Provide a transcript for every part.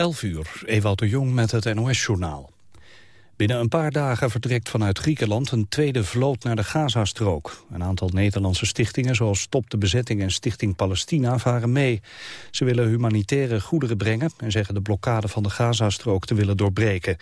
11 uur, Ewout de Jong met het NOS-journaal. Binnen een paar dagen vertrekt vanuit Griekenland een tweede vloot naar de Gazastrook. Een aantal Nederlandse stichtingen zoals Stop de Bezetting en Stichting Palestina varen mee. Ze willen humanitaire goederen brengen en zeggen de blokkade van de Gazastrook te willen doorbreken.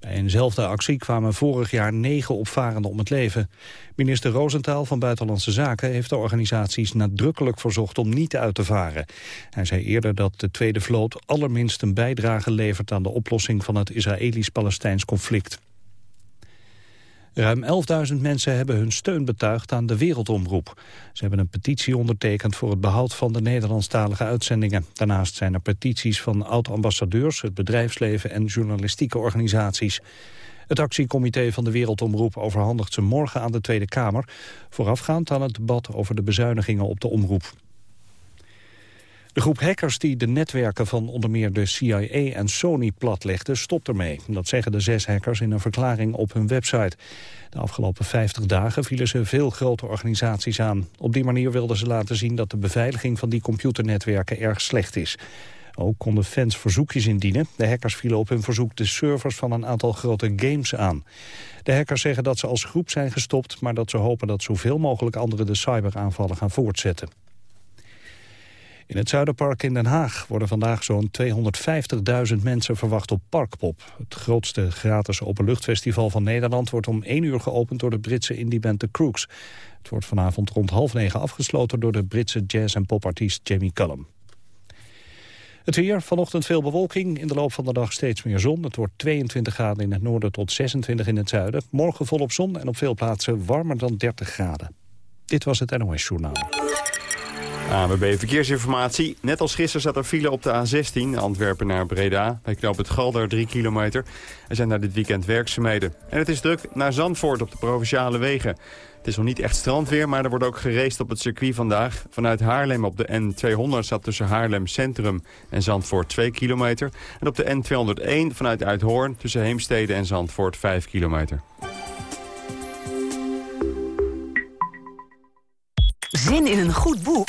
Bij eenzelfde actie kwamen vorig jaar negen opvarenden om het leven. Minister Roosentaal van Buitenlandse Zaken heeft de organisaties nadrukkelijk verzocht om niet uit te varen. Hij zei eerder dat de Tweede Vloot allerminst een bijdrage levert aan de oplossing van het Israëlisch-Palestijns conflict. Ruim 11.000 mensen hebben hun steun betuigd aan de Wereldomroep. Ze hebben een petitie ondertekend voor het behoud van de Nederlandstalige uitzendingen. Daarnaast zijn er petities van oud-ambassadeurs, het bedrijfsleven en journalistieke organisaties. Het actiecomité van de Wereldomroep overhandigt ze morgen aan de Tweede Kamer... voorafgaand aan het debat over de bezuinigingen op de omroep. De groep hackers die de netwerken van onder meer de CIA en Sony platlegde stopt ermee. Dat zeggen de zes hackers in een verklaring op hun website. De afgelopen 50 dagen vielen ze veel grote organisaties aan. Op die manier wilden ze laten zien dat de beveiliging van die computernetwerken erg slecht is. Ook konden fans verzoekjes indienen. De hackers vielen op hun verzoek de servers van een aantal grote games aan. De hackers zeggen dat ze als groep zijn gestopt... maar dat ze hopen dat zoveel mogelijk anderen de cyberaanvallen gaan voortzetten. In het Zuiderpark in Den Haag worden vandaag zo'n 250.000 mensen verwacht op Parkpop. Het grootste gratis openluchtfestival van Nederland wordt om 1 uur geopend door de Britse indieband The Crooks. Het wordt vanavond rond half negen afgesloten door de Britse jazz- en popartiest Jamie Cullum. Het weer, vanochtend veel bewolking, in de loop van de dag steeds meer zon. Het wordt 22 graden in het noorden tot 26 in het zuiden. Morgen volop zon en op veel plaatsen warmer dan 30 graden. Dit was het NOS Journaal. ANWB Verkeersinformatie. Net als gisteren zat er file op de A16, Antwerpen naar Breda. Bij knoop het Galder 3 kilometer. Er zijn daar dit weekend werkzaamheden. En het is druk naar Zandvoort op de provinciale wegen. Het is nog niet echt strandweer, maar er wordt ook gereest op het circuit vandaag. Vanuit Haarlem op de N200 staat tussen Haarlem Centrum en Zandvoort 2 kilometer. En op de N201 vanuit Uithoorn tussen Heemstede en Zandvoort 5 kilometer. Zin in een goed boek?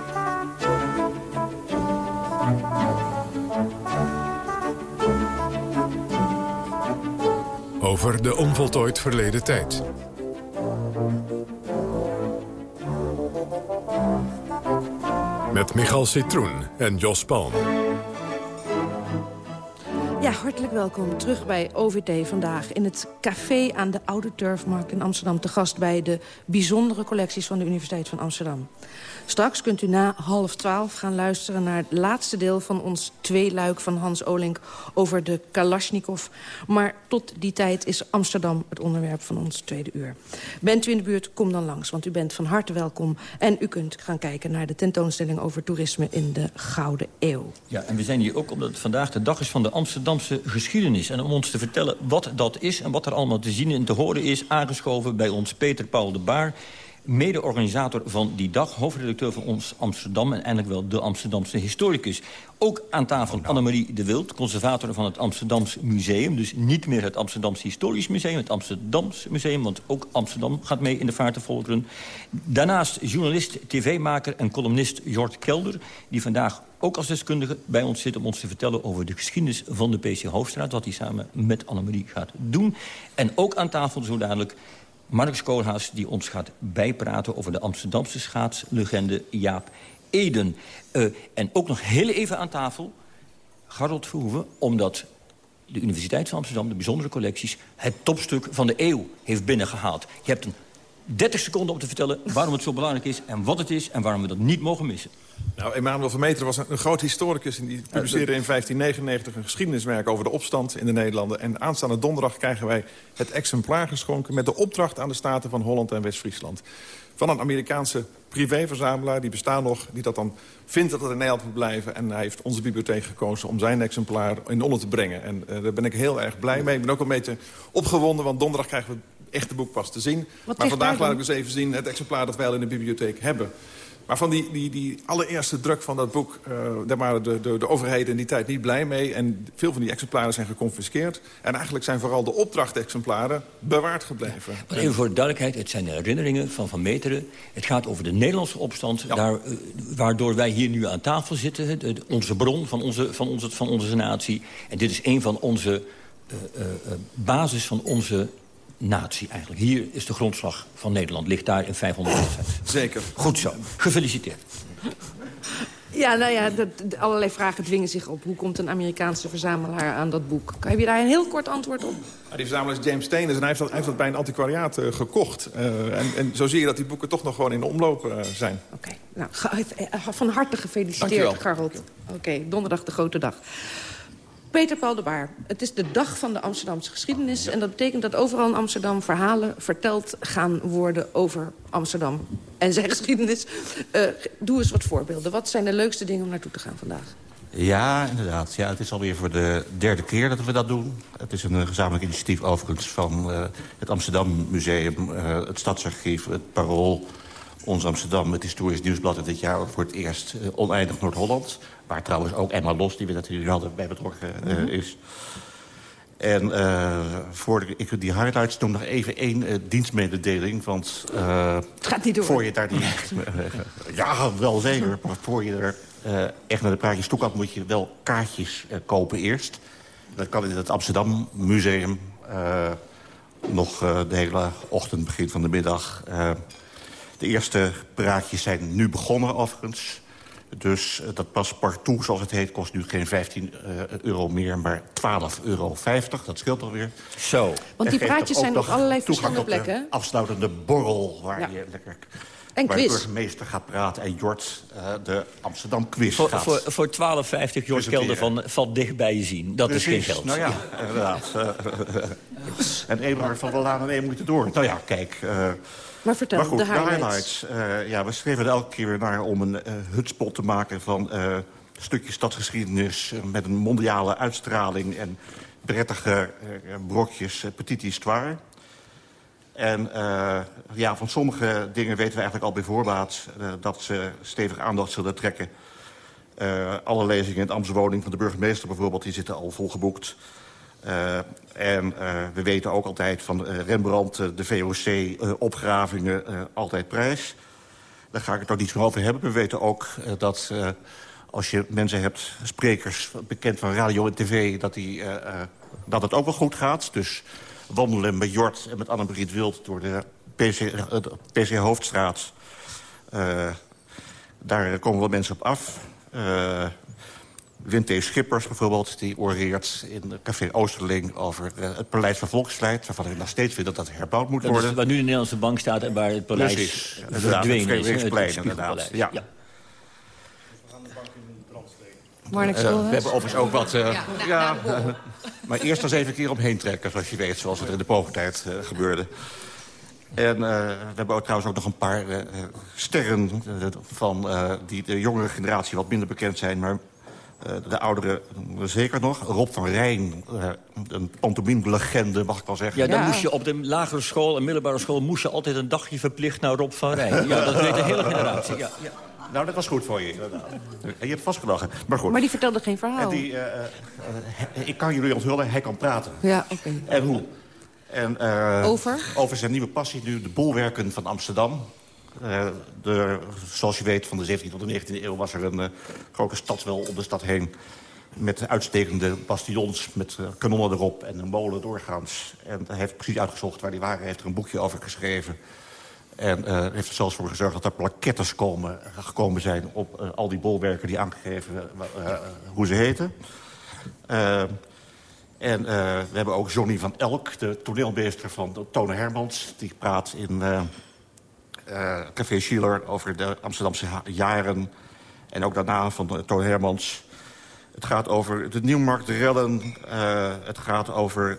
Over de onvoltooid verleden tijd. Met Michal Citroen en Jos Palm. Hartelijk welkom terug bij OVT vandaag in het café aan de Oude Turfmarkt in Amsterdam... te gast bij de bijzondere collecties van de Universiteit van Amsterdam. Straks kunt u na half twaalf gaan luisteren naar het laatste deel van ons tweeluik van Hans Olink over de Kalashnikov. Maar tot die tijd is Amsterdam het onderwerp van ons tweede uur. Bent u in de buurt, kom dan langs, want u bent van harte welkom. En u kunt gaan kijken naar de tentoonstelling over toerisme in de Gouden Eeuw. Ja, en we zijn hier ook omdat het vandaag de dag is van de Amsterdamse geschiedenis. En om ons te vertellen wat dat is en wat er allemaal te zien en te horen is... aangeschoven bij ons Peter Paul de Baar mede-organisator van die dag, hoofdredacteur van ons Amsterdam... en eindelijk wel de Amsterdamse historicus. Ook aan tafel oh, nou. Annemarie de Wild, conservator van het Amsterdams Museum. Dus niet meer het Amsterdamse Historisch Museum, het Amsterdams Museum... want ook Amsterdam gaat mee in de vaart te volkeren. Daarnaast journalist, tv-maker en columnist Jort Kelder... die vandaag ook als deskundige bij ons zit om ons te vertellen... over de geschiedenis van de PC Hoofdstraat... wat hij samen met Annemarie gaat doen. En ook aan tafel zo dadelijk Mark Koolhaas... die ons gaat bijpraten over de Amsterdamse schaatslegende Jaap Eden. Uh, en ook nog heel even aan tafel Garold Verhoeven... omdat de Universiteit van Amsterdam, de bijzondere collecties... het topstuk van de eeuw heeft binnengehaald. Je hebt een 30 seconden om te vertellen waarom het zo belangrijk is... en wat het is en waarom we dat niet mogen missen. Nou, Emanuel Vermeter was een, groot historicus... en die publiceerde in 1599 een geschiedeniswerk over de opstand in de Nederlanden. En aanstaande donderdag krijgen wij het exemplaar geschonken... met de opdracht aan de Staten van Holland en West-Friesland. Van een Amerikaanse privéverzamelaar, die bestaat nog... die dat dan vindt dat het in Nederland moet blijven. En hij heeft onze bibliotheek gekozen om zijn exemplaar in Londen te brengen. En uh, daar ben ik heel erg blij mee. Ik ben ook een beetje opgewonden, want donderdag krijgen we het echte boek pas te zien. maar vandaag laat ik dus even zien het exemplaar dat wij al in de bibliotheek hebben. Maar van die, die, die allereerste druk van dat boek... Uh, daar waren de, de, de overheden in die tijd niet blij mee. En veel van die exemplaren zijn geconfiskeerd. En eigenlijk zijn vooral de opdrachtexemplaren bewaard gebleven. maar even voor de duidelijkheid, het zijn de herinneringen van Van Meteren. Het gaat over de Nederlandse opstand... Daar, uh, waardoor wij hier nu aan tafel zitten. De, onze bron van onze, van, onze, van onze natie. En dit is een van onze uh, basis van onze natie eigenlijk. Hier is de grondslag van Nederland, ligt daar in 500 Zeker. Goed zo. Gefeliciteerd. Ja, nou ja, dat, allerlei vragen dwingen zich op. Hoe komt een Amerikaanse verzamelaar aan dat boek? Heb je daar een heel kort antwoord op? die verzamelaar is James Steners en hij heeft dat, hij heeft dat bij een antiquariaat uh, gekocht. Uh, en, en, zo zie je dat die boeken toch nog gewoon in de omloop uh, zijn. Oké, okay. nou, van harte gefeliciteerd, Garold. Oké, okay, donderdag de grote dag. Peter Paul de Baar, het is de dag van de Amsterdamse geschiedenis... en dat betekent dat overal in Amsterdam verhalen verteld gaan worden... over Amsterdam en zijn geschiedenis. Uh, doe eens wat voorbeelden. Wat zijn de leukste dingen om naartoe te gaan vandaag? Ja, inderdaad. Ja, het is alweer voor de derde keer dat we dat doen. Het is een gezamenlijk initiatief overigens van uh, het Amsterdam Museum... Het Stadsarchief, het Parool, ons Amsterdam... het Historisch Nieuwsblad en dit jaar voor het eerst Oneindig Noord-Holland... Waar trouwens ook Emma Los, die we natuurlijk hadden, bij betrokken uh, is. En uh, voor ik die highlights noem nog even één uh, dienstmededeling. Want het gaat niet door. Voor je daar die, ja, wel zeker. Maar voor je er echt naar de praatjes toe kan... moet je wel kaartjes kopen eerst. Dat kan in het Amsterdam Museum. nog de hele ochtend, begin van de middag. de eerste praatjes zijn nu begonnen overigens. Dus uh, dat paspartout, zoals het heet, kost nu geen 15 uh, eh, euro meer... maar 12,50 euro. Dat scheelt alweer. Zo. Want die praatjes zijn op allerlei verschillende plekken. afsluitende borrel, waar ja. je lekker... En waar quiz. de burgemeester gaat praten en Jort uh, de Amsterdam quiz voor, gaat. Voor, voor 12,50 Jort Kelder van, van dicht bij je zien. Dat Precies. is geen geld. Nou ja, inderdaad. en Eber van der Laan en één moeten door. Nou ja, kijk... Maar vertel, maar goed, de highlights. De highlights uh, ja, we schreven er elke keer weer naar om een uh, hutspot te maken... van uh, stukjes stadsgeschiedenis met een mondiale uitstraling... en prettige brokjes petit histoire. En ja, van sommige dingen weten we eigenlijk al bij voorbaat... dat ze stevig aandacht zullen trekken. alle lezingen in het Amstwoning van de burgemeester bijvoorbeeld... die zitten al volgeboekt. Uh, en uh, we weten ook altijd van uh, Rembrandt, de VOC, opgravingen, altijd prijs. Daar ga ik het ook niet meer over hebben. We weten ook dat als je mensen hebt, sprekers bekend van radio en tv... dat, die, dat het ook wel goed gaat. Dus wandelen met Jort en met Annemarie Wild door de PC, PC Hoofdstraat... daar komen wel mensen op af. Winte Schippers bijvoorbeeld, die oreert in Café Oosterling... over uh, het Paleis van Volksleid, waarvan ik nog steeds vind dat dat herbouwd moet dat worden. Is waar nu de Nederlandse bank staat en waar het paleis Precies, verdwenen is. Het inderdaad. Ja. ja. Uh, we hebben overigens ook wat... Uh, ja, ja maar eerst eens even een keer omheen trekken, zoals je weet, zoals het er in de pogertijd uh, gebeurde. En uh, we hebben ook trouwens ook nog een paar sterren van die de jongere generatie wat minder bekend zijn... maar de ouderen zeker nog. Rob van Rijn, uh, een pantomime-legende, mag ik wel zeggen. Ja, dan ja. moest je op de lagere school en middelbare school... moest je altijd een dagje verplicht naar Rob van Rijn. Ja, dat weet de hele generatie. Ja, ja. Nou, dat was goed voor je, inderdaad. Je hebt vastgelachen. Maar goed. Maar die vertelde geen verhaal. En die, uh, ik kan jullie onthullen, hij kan praten. Ja, oké. Okay. En hoe? En, over? Over zijn nieuwe passie nu, de bolwerken van Amsterdam. Uh, de, zoals je weet, van de 17e tot de 19e eeuw was er een uh, grote stadswel om de stad heen. Met uitstekende bastions, met uh, kanonnen erop en een molen doorgaans. En hij heeft precies uitgezocht waar die waren. Heeft er een boekje over geschreven. En heeft er zelfs voor gezorgd dat er plakettes komen, gekomen zijn... op al die bolwerken die aangegeven hoe ze heten. en we hebben ook Johnny van Elk, de toneelmeester van Tone Hermans. Die praat in Café Schiller over de Amsterdamse jaren. En ook daarna van Toon Hermans. Het gaat over de Nieuwmarktrellen. Uh, het gaat over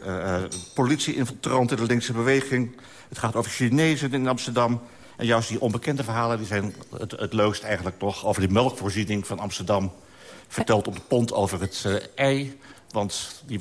politie-infiltranten in de linkse beweging. Het gaat over Chinezen in Amsterdam. En juist die onbekende verhalen die zijn het, het leukst eigenlijk toch... over de melkvoorziening van Amsterdam. Verteld op de pont over het ei. Want die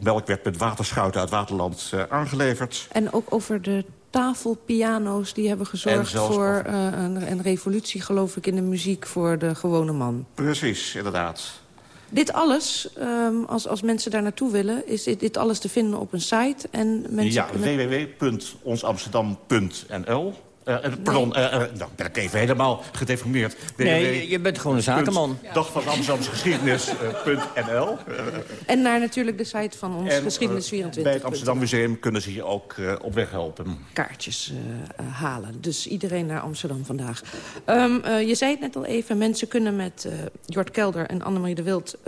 melk werd met waterschouten uit Waterland aangeleverd. En ook over de tafelpiano's die hebben gezorgd voor uh, een, een, revolutie, geloof ik, in de muziek voor de gewone man. Precies, inderdaad. Dit alles, um, als, als mensen daar naartoe willen, is dit, dit alles te vinden op een site? En mensen ja, kunnen... www.onsamsterdam.nl uh, pardon, nee. uh, nou ben ik even helemaal gedeformeerd. Nee, je bent gewoon een zakenman. Dag van Amsterdamse geschiedenis.nl. en naar natuurlijk de site van ons en, Geschiedenis 24. bij het Amsterdam Museum kunnen ze je ook op weg helpen. Kaartjes halen. Dus iedereen naar Amsterdam vandaag. Um, je zei het net al even, mensen kunnen met Jort Kelder en Annemarie de Wild...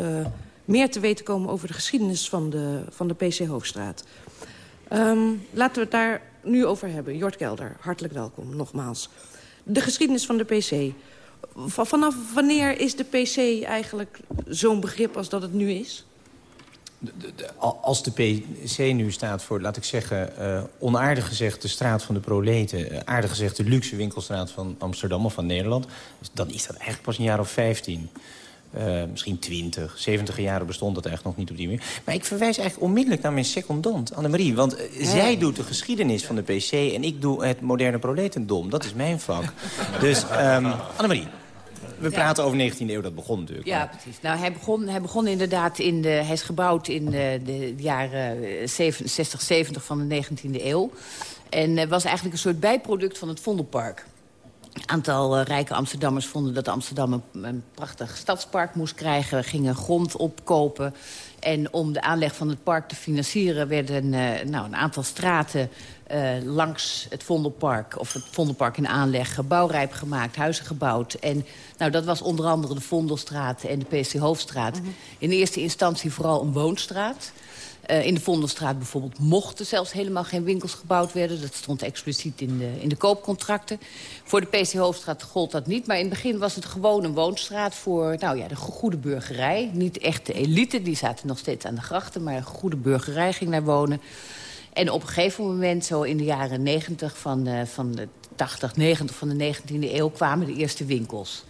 meer te weten komen over de geschiedenis van de, van de PC Hoofdstraat. Um, laten we het daar nu over hebben. Jort Kelder, hartelijk welkom, nogmaals. De geschiedenis van de PC. Vanaf wanneer is de PC eigenlijk zo'n begrip als dat het nu is? De, de, als de PC nu staat voor, laat ik zeggen, uh, onaardig gezegd de straat van de proleten... Uh, aardig gezegd de luxe winkelstraat van Amsterdam of van Nederland... dan is dat eigenlijk pas een jaar of 15. Uh, misschien 20, 70 jaren bestond dat eigenlijk nog niet op die manier. Maar ik verwijs eigenlijk onmiddellijk naar mijn secondant, Annemarie. Want ja. zij doet de geschiedenis van de PC en ik doe het moderne proletendom. Dat is mijn vak. dus, um, Annemarie. We praten ja. over 19e eeuw, dat begon natuurlijk. Ja, precies. Nou, hij begon, hij begon inderdaad in de... Hij is gebouwd in de, de jaren 67, 70 van de 19e eeuw. En was eigenlijk een soort bijproduct van het Vondelpark. Een aantal uh, rijke Amsterdammers vonden dat Amsterdam een, prachtig stadspark moest krijgen. We gingen grond opkopen. En om de aanleg van het park te financieren... werden uh, nou, een aantal straten uh, langs het Vondelpark... of het Vondelpark in aanleg bouwrijp gemaakt, huizen gebouwd. En nou, dat was onder andere de Vondelstraat en de PC Hoofdstraat. Mm -hmm. In eerste instantie vooral een woonstraat... Uh, in de Vondelstraat bijvoorbeeld mochten zelfs helemaal geen winkels gebouwd werden. Dat stond expliciet in de, in de koopcontracten. Voor de PC Hoofdstraat gold dat niet. Maar in het begin was het gewoon een woonstraat voor nou ja, de goede burgerij. Niet echt de elite, die zaten nog steeds aan de grachten. Maar de goede burgerij ging daar wonen. En op een gegeven moment, zo in de jaren 90 van van de 80, 90 van de 19e eeuw... kwamen de eerste winkels.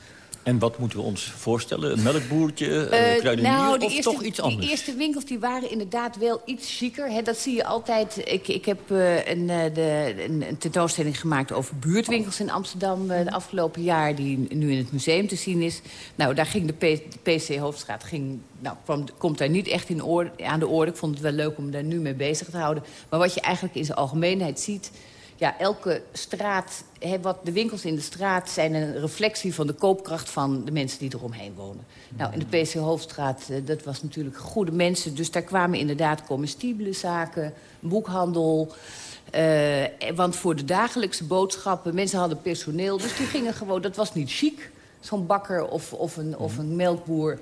En wat moeten we ons voorstellen? Een melkboertje, uh, kruidenier nou, of eerste, toch iets anders? De eerste winkels die waren inderdaad wel iets chiquer. Hè. Dat zie je altijd. Ik, ik heb uh, een, de, een, een, tentoonstelling gemaakt over buurtwinkels in Amsterdam... Uh, de afgelopen jaar, die nu in het museum te zien is. Nou, daar ging de, P, de PC Hoofdstraat ging, nou, kwam, komt daar niet echt in orde, aan de orde. Ik vond het wel leuk om daar nu mee bezig te houden. Maar wat je eigenlijk in zijn algemeenheid ziet ja, elke straat, wat de winkels in de straat zijn een reflectie van de koopkracht van de mensen die eromheen wonen. Nou, in de PC Hoofdstraat, uh, dat was natuurlijk goede mensen. Dus daar kwamen inderdaad comestibele zaken, boekhandel. Uh, want voor de dagelijkse boodschappen, mensen hadden personeel. Dus die gingen gewoon, dat was niet chic, zo'n bakker of, of, een, of een melkboer.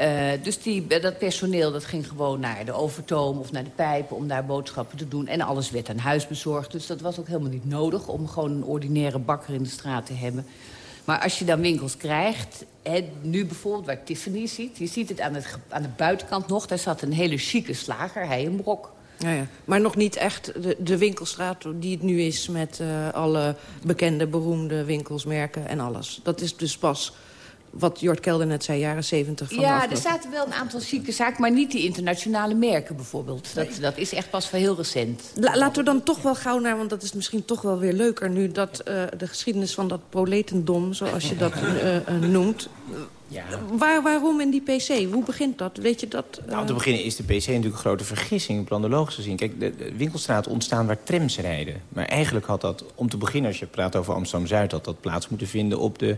Uh, dus die, dat personeel dat ging gewoon naar de overtoom of naar de pijpen... om daar boodschappen te doen. En alles werd aan huis bezorgd. Dus dat was ook helemaal niet nodig om gewoon een ordinaire bakker in de straat te hebben. Maar als je dan winkels krijgt, nu bijvoorbeeld waar Tiffany ziet... je ziet het aan, het aan de buitenkant nog, daar zat een hele chique slager, hij een brok. Ja, ja. Maar nog niet echt de, de winkelstraat die het nu is... met uh, alle bekende, beroemde winkelsmerken en alles. Dat is dus pas wat Jort Kelder net zei, jaren 70 van Ja, er zaten wel een aantal zieke zaken... maar niet die internationale merken bijvoorbeeld. Dat, dat is echt pas van heel recent. laten we dan toch wel gauw naar, want dat is misschien toch wel weer leuker... nu dat uh, de geschiedenis van dat proletendom, zoals je dat uh, uh, noemt... Ja. Waar, waarom in die PC? Hoe begint dat? Weet je dat? Uh... Nou, te beginnen is de PC natuurlijk een grote vergissing, planologisch gezien. Kijk, de, de winkelstraten ontstaan waar trams rijden. Maar eigenlijk had dat, om te beginnen, als je praat over Amsterdam-Zuid... had dat plaats moeten vinden op de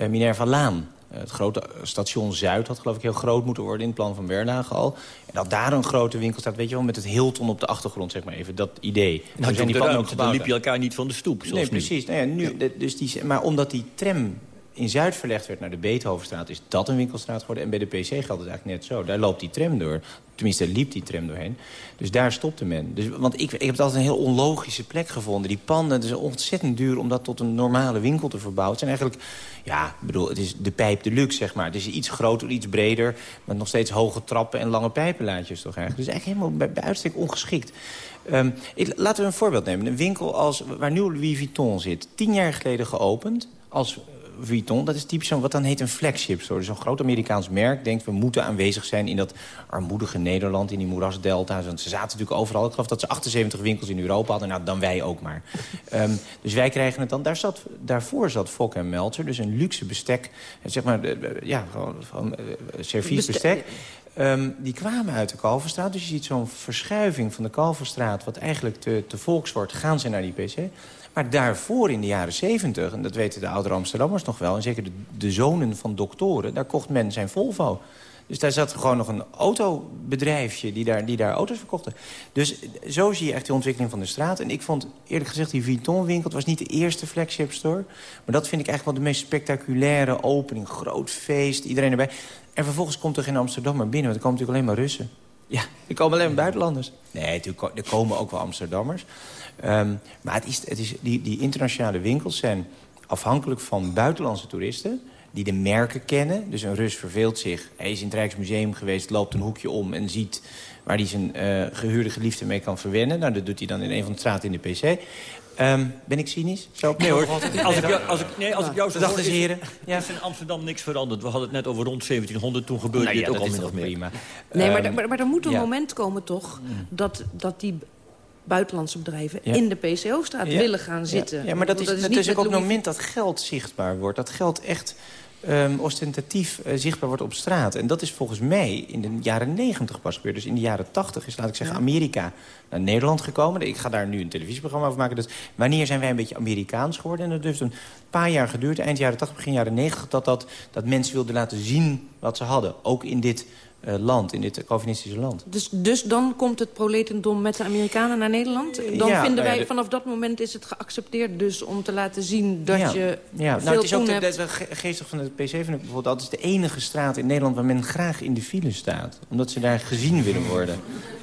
uh, Minerva-laan. Uh, het grote station Zuid had geloof ik heel groot moeten worden in het plan van Bernhagen al. En dat daar een grote winkel staat, weet je wel, met het Hilton op de achtergrond, zeg maar even, dat idee. Nou, zijn die dan liep je elkaar niet van de stoep, Nee, precies. Nou ja, nu. Dus die, maar omdat die tram in Zuid verlegd werd naar de Beethovenstraat... is dat een winkelstraat geworden. En bij de PC geldt het eigenlijk net zo. Daar loopt die tram door. Tenminste, daar liep die tram doorheen. Dus daar stopte men. Dus, want ik, ik heb het altijd een heel onlogische plek gevonden. Die panden, het is ontzettend duur om dat tot een normale winkel te verbouwen. Het zijn eigenlijk, ja, ik bedoel, het is de pijp de luxe, zeg maar. Het is iets groter, iets breder, met nog steeds hoge trappen en lange pijpenlaadjes toch eigenlijk. Dus eigenlijk helemaal bij, bij uitstek ongeschikt. Ik, laten we een voorbeeld nemen. Een winkel als, waar nu Louis Vuitton zit, tien jaar geleden geopend... als Vuitton, dat is typisch zo'n wat dan heet een flagship een groot Amerikaans merk denkt, we moeten aanwezig zijn in dat armoedige Nederland, in die moerasdelta's. Want ze zaten natuurlijk overal. Ik geloof dat ze 78 winkels in Europa hadden. Nou, dan wij ook maar. um, dus wij krijgen het dan. Daar zat, daarvoor zat Fok en Meltzer, dus een luxe bestek. Zeg maar, ja, gewoon van uh, serviesbestek. Um, die kwamen uit de Kalverstraat. Dus je ziet zo'n verschuiving van de Kalverstraat... wat eigenlijk te, te volks wordt, gaan ze naar die PC. Maar daarvoor in de jaren 70, en dat weten de oudere Amsterdammers nog wel... en zeker de, de zonen van doktoren, daar kocht men zijn Volvo. Dus daar zat gewoon nog een autobedrijfje die daar, die daar auto's verkochten. Dus zo zie je echt die ontwikkeling van de straat. En ik vond eerlijk gezegd die Vuitton-winkel... het was niet de eerste flagship store. Maar dat vind ik eigenlijk wel de meest spectaculaire opening. Groot feest, iedereen erbij. En vervolgens komt er geen Amsterdammer binnen. Want er komen natuurlijk alleen maar Russen. Ja, er komen alleen maar buitenlanders. Nee, er komen ook wel Amsterdammers. Um, maar het is, het is, die, die internationale winkels zijn afhankelijk van buitenlandse toeristen die de merken kennen. Dus een Rus verveelt zich. Hij is in het Rijksmuseum geweest, loopt een hoekje om en ziet... waar hij zijn uh, gehuurde geliefde mee kan verwennen. Nou, dat doet hij dan in een van de straten in de PC. Um, ben ik cynisch? Zo nee hoor, als ik, jou, als, ik, nee, als ik jou zo hoor, is, heren. Ja. is in Amsterdam niks veranderd. We hadden het net over rond 1700, toen gebeurde nou, ja, dit ook al min of meer. Prima. Nee, maar, maar, maar er moet een ja. moment komen toch... dat, dat die buitenlandse bedrijven ja. in de PCO-straat ja. willen gaan zitten. Ja, maar dat is, dat is, dat is ook op het moment dat geld zichtbaar wordt. Dat geld echt um, ostentatief uh, zichtbaar wordt op straat. En dat is volgens mij in de jaren 90 pas gebeurd. Dus in de jaren 80 is, laat ik zeggen, Amerika naar Nederland gekomen. Ik ga daar nu een televisieprogramma over maken. Dus wanneer zijn wij een beetje Amerikaans geworden? En dat heeft een paar jaar geduurd, eind jaren 80, begin jaren 90... dat, dat, dat mensen wilden laten zien wat ze hadden. Ook in dit uh, land, in dit Calvinistische land. Dus, dus dan komt het proletendom met de Amerikanen naar Nederland? Dan ja, vinden wij, nou ja, vanaf dat moment is het geaccepteerd dus om te laten zien dat ja. je ja. veel nou, het is ook de, de, de geestig van het PC vind ik bijvoorbeeld... dat is de enige straat in Nederland waar men graag in de file staat. Omdat ze daar gezien willen worden.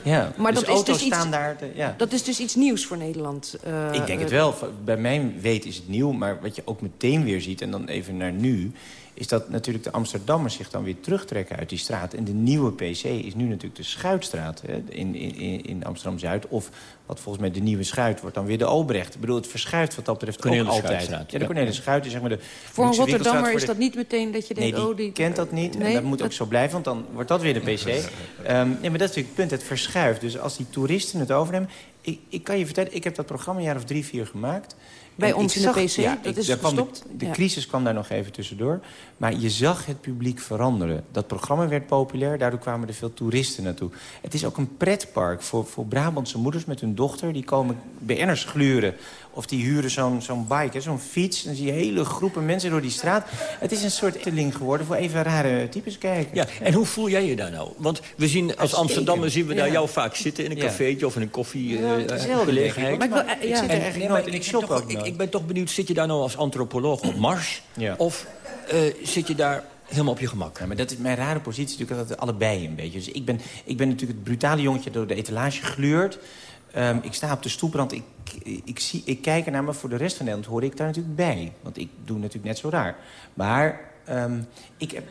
Ja. Maar dus dat, is dus iets, daar... De, ja. dat is dus iets nieuws voor Nederland? Uh, ik denk het wel. Bij mijn weet is het nieuw. Maar wat je ook meteen weer ziet, en dan even naar nu is dat natuurlijk de Amsterdammers zich dan weer terugtrekken uit die straat. En de nieuwe PC is nu natuurlijk de Schuitstraat hè, in, in, in Amsterdam-Zuid. Of wat volgens mij de nieuwe Schuit wordt dan weer de Obrecht. Ik bedoel, het verschuift wat dat betreft Cornelis ook altijd. Ja, de Cornelis Schuit is zeg maar de Voor een Rotterdammer is de- dat niet meteen dat je Nee, denkt... die oh, die kent dat niet. Nee, en dat moet dat- ook zo blijven, want dan wordt dat weer de PC. Ehm nee, maar dat is natuurlijk het punt. Het verschuift. Dus als die toeristen het overnemen... Ik, ik kan je vertellen, ik heb dat programma een jaar of drie, vier gemaakt. Bij En ons in de PC, ja, dat ik- is de- gestopt. De, Ja. crisis kwam daar nog even tussendoor. Maar je zag het publiek veranderen. Dat programma werd populair, daardoor kwamen er veel toeristen naartoe. Het is ook een pretpark voor, voor Brabantse moeders met hun dochter. Die komen BN'ers gluren. Of die huren zo'n zo'n bike, zo'n fiets. Dan zie je hele groepen mensen door die straat. Het is een soort etteling geworden voor even rare types kijken. Ja, en hoe voel jij je daar nou? Want we zien als. Amsterdammer zien we daar Ja. jou vaak zitten in een cafeetje of in een koffie Ja, eh. Maar ik wil- Maar ik zit er En- eigenlijk nee, nooit maar en ik ben shop toch- ook ik, nooit. ik ben toch benieuwd, zit je daar nou als antropoloog op Mars? Ja. Of eh, zit je daar helemaal op je gemak? Ja, maar dat is mijn rare positie natuurlijk dat allebei een beetje. Dus ik ben, ik ben natuurlijk het brutale jongetje dat door de etalage gluurt. Ehm, ik sta op de stoeprand, ik, ik, zie, ik kijk ernaar, maar voor de rest van Nederland hoor ik daar natuurlijk bij. Want ik doe natuurlijk net zo raar. Maar ehm, ik heb...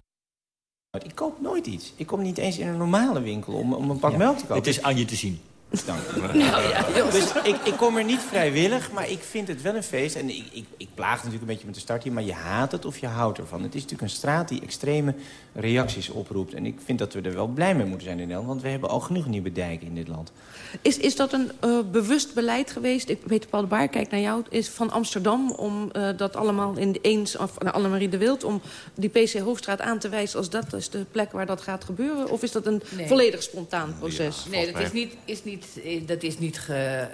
Ik koop nooit iets. Ik kom niet eens in een normale winkel om, om een pak melk te kopen. Het is aan je te zien. Dank u. Nou, ja, dus ik, ik kom er niet vrijwillig, maar ik vind het wel een feest. En ik, ik, ik plaag natuurlijk een beetje met de start hier, maar je haat het of je houdt ervan. Het is natuurlijk een straat die extreme reacties oproept. En ik vind dat we er wel blij mee moeten zijn in Nederland, want we hebben al genoeg nieuwe dijken in dit land. Is, is dat een uh, bewust beleid geweest? Ik weet, Paul de Baar, kijk naar jou. Is van Amsterdam om uh, dat allemaal in de eens... of naar Annemarie de Wild... om die PC Hoofdstraat aan te wijzen als dat is de plek waar dat gaat gebeuren? Of is dat een nee. volledig spontaan proces? Nee, dat is niet, is niet, dat is niet ge,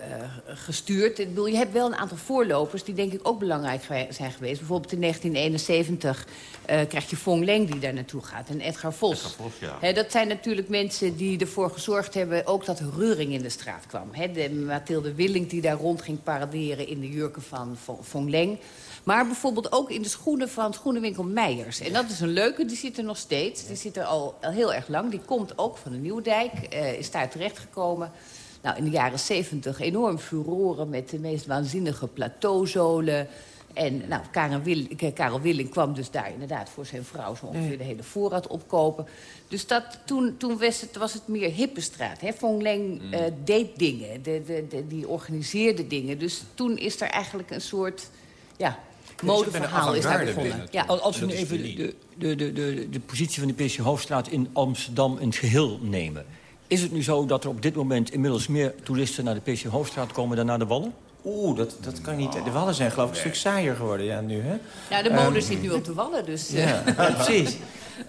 uh, gestuurd. Ik bedoel, je hebt wel een aantal voorlopers die denk ik ook belangrijk zijn geweest. Bijvoorbeeld in 1971 uh, krijg je Fong Leng die daar naartoe gaat. En Edgar Vos. Edgar Vos ja. He, dat zijn natuurlijk mensen die ervoor gezorgd hebben... ook dat reuring in de straat kwam. He, de Mathilde Willink die daar rond ging paraderen... in de jurken van Fong Leng. Maar bijvoorbeeld ook in de schoenen van schoenenwinkel Meijers. En dat is een leuke, die zit er nog steeds. Die zit er al, al heel erg lang. Die komt ook van de Nieuwdijk, uh, is daar terechtgekomen. Nou, in de jaren zeventig enorm furoren met de meest waanzinnige plateauzolen... En nou, Karel, Will, Karel Willing kwam dus daar inderdaad voor zijn vrouw... zo ongeveer de hele voorraad opkopen. Dus dat, toen, toen was, het, was het meer hippenstraat. Hè? Fong Leng mm. uh, deed dingen, de, de, de, die organiseerde dingen. Dus toen is er eigenlijk een soort... Ja, modeverhaal is daar begonnen. Ja. Als we nu even de, de, de, de, de positie van de PC Hoofdstraat in Amsterdam in het geheel nemen... is het nu zo dat er op dit moment inmiddels meer toeristen naar de PC Hoofdstraat komen dan naar de Wallen? Oeh, dat, dat kan niet. De wallen zijn geloof ik een stuk saaier geworden ja, nu, hè? Ja, de mode um, zit nu op de wallen, dus... Ja, ja, precies.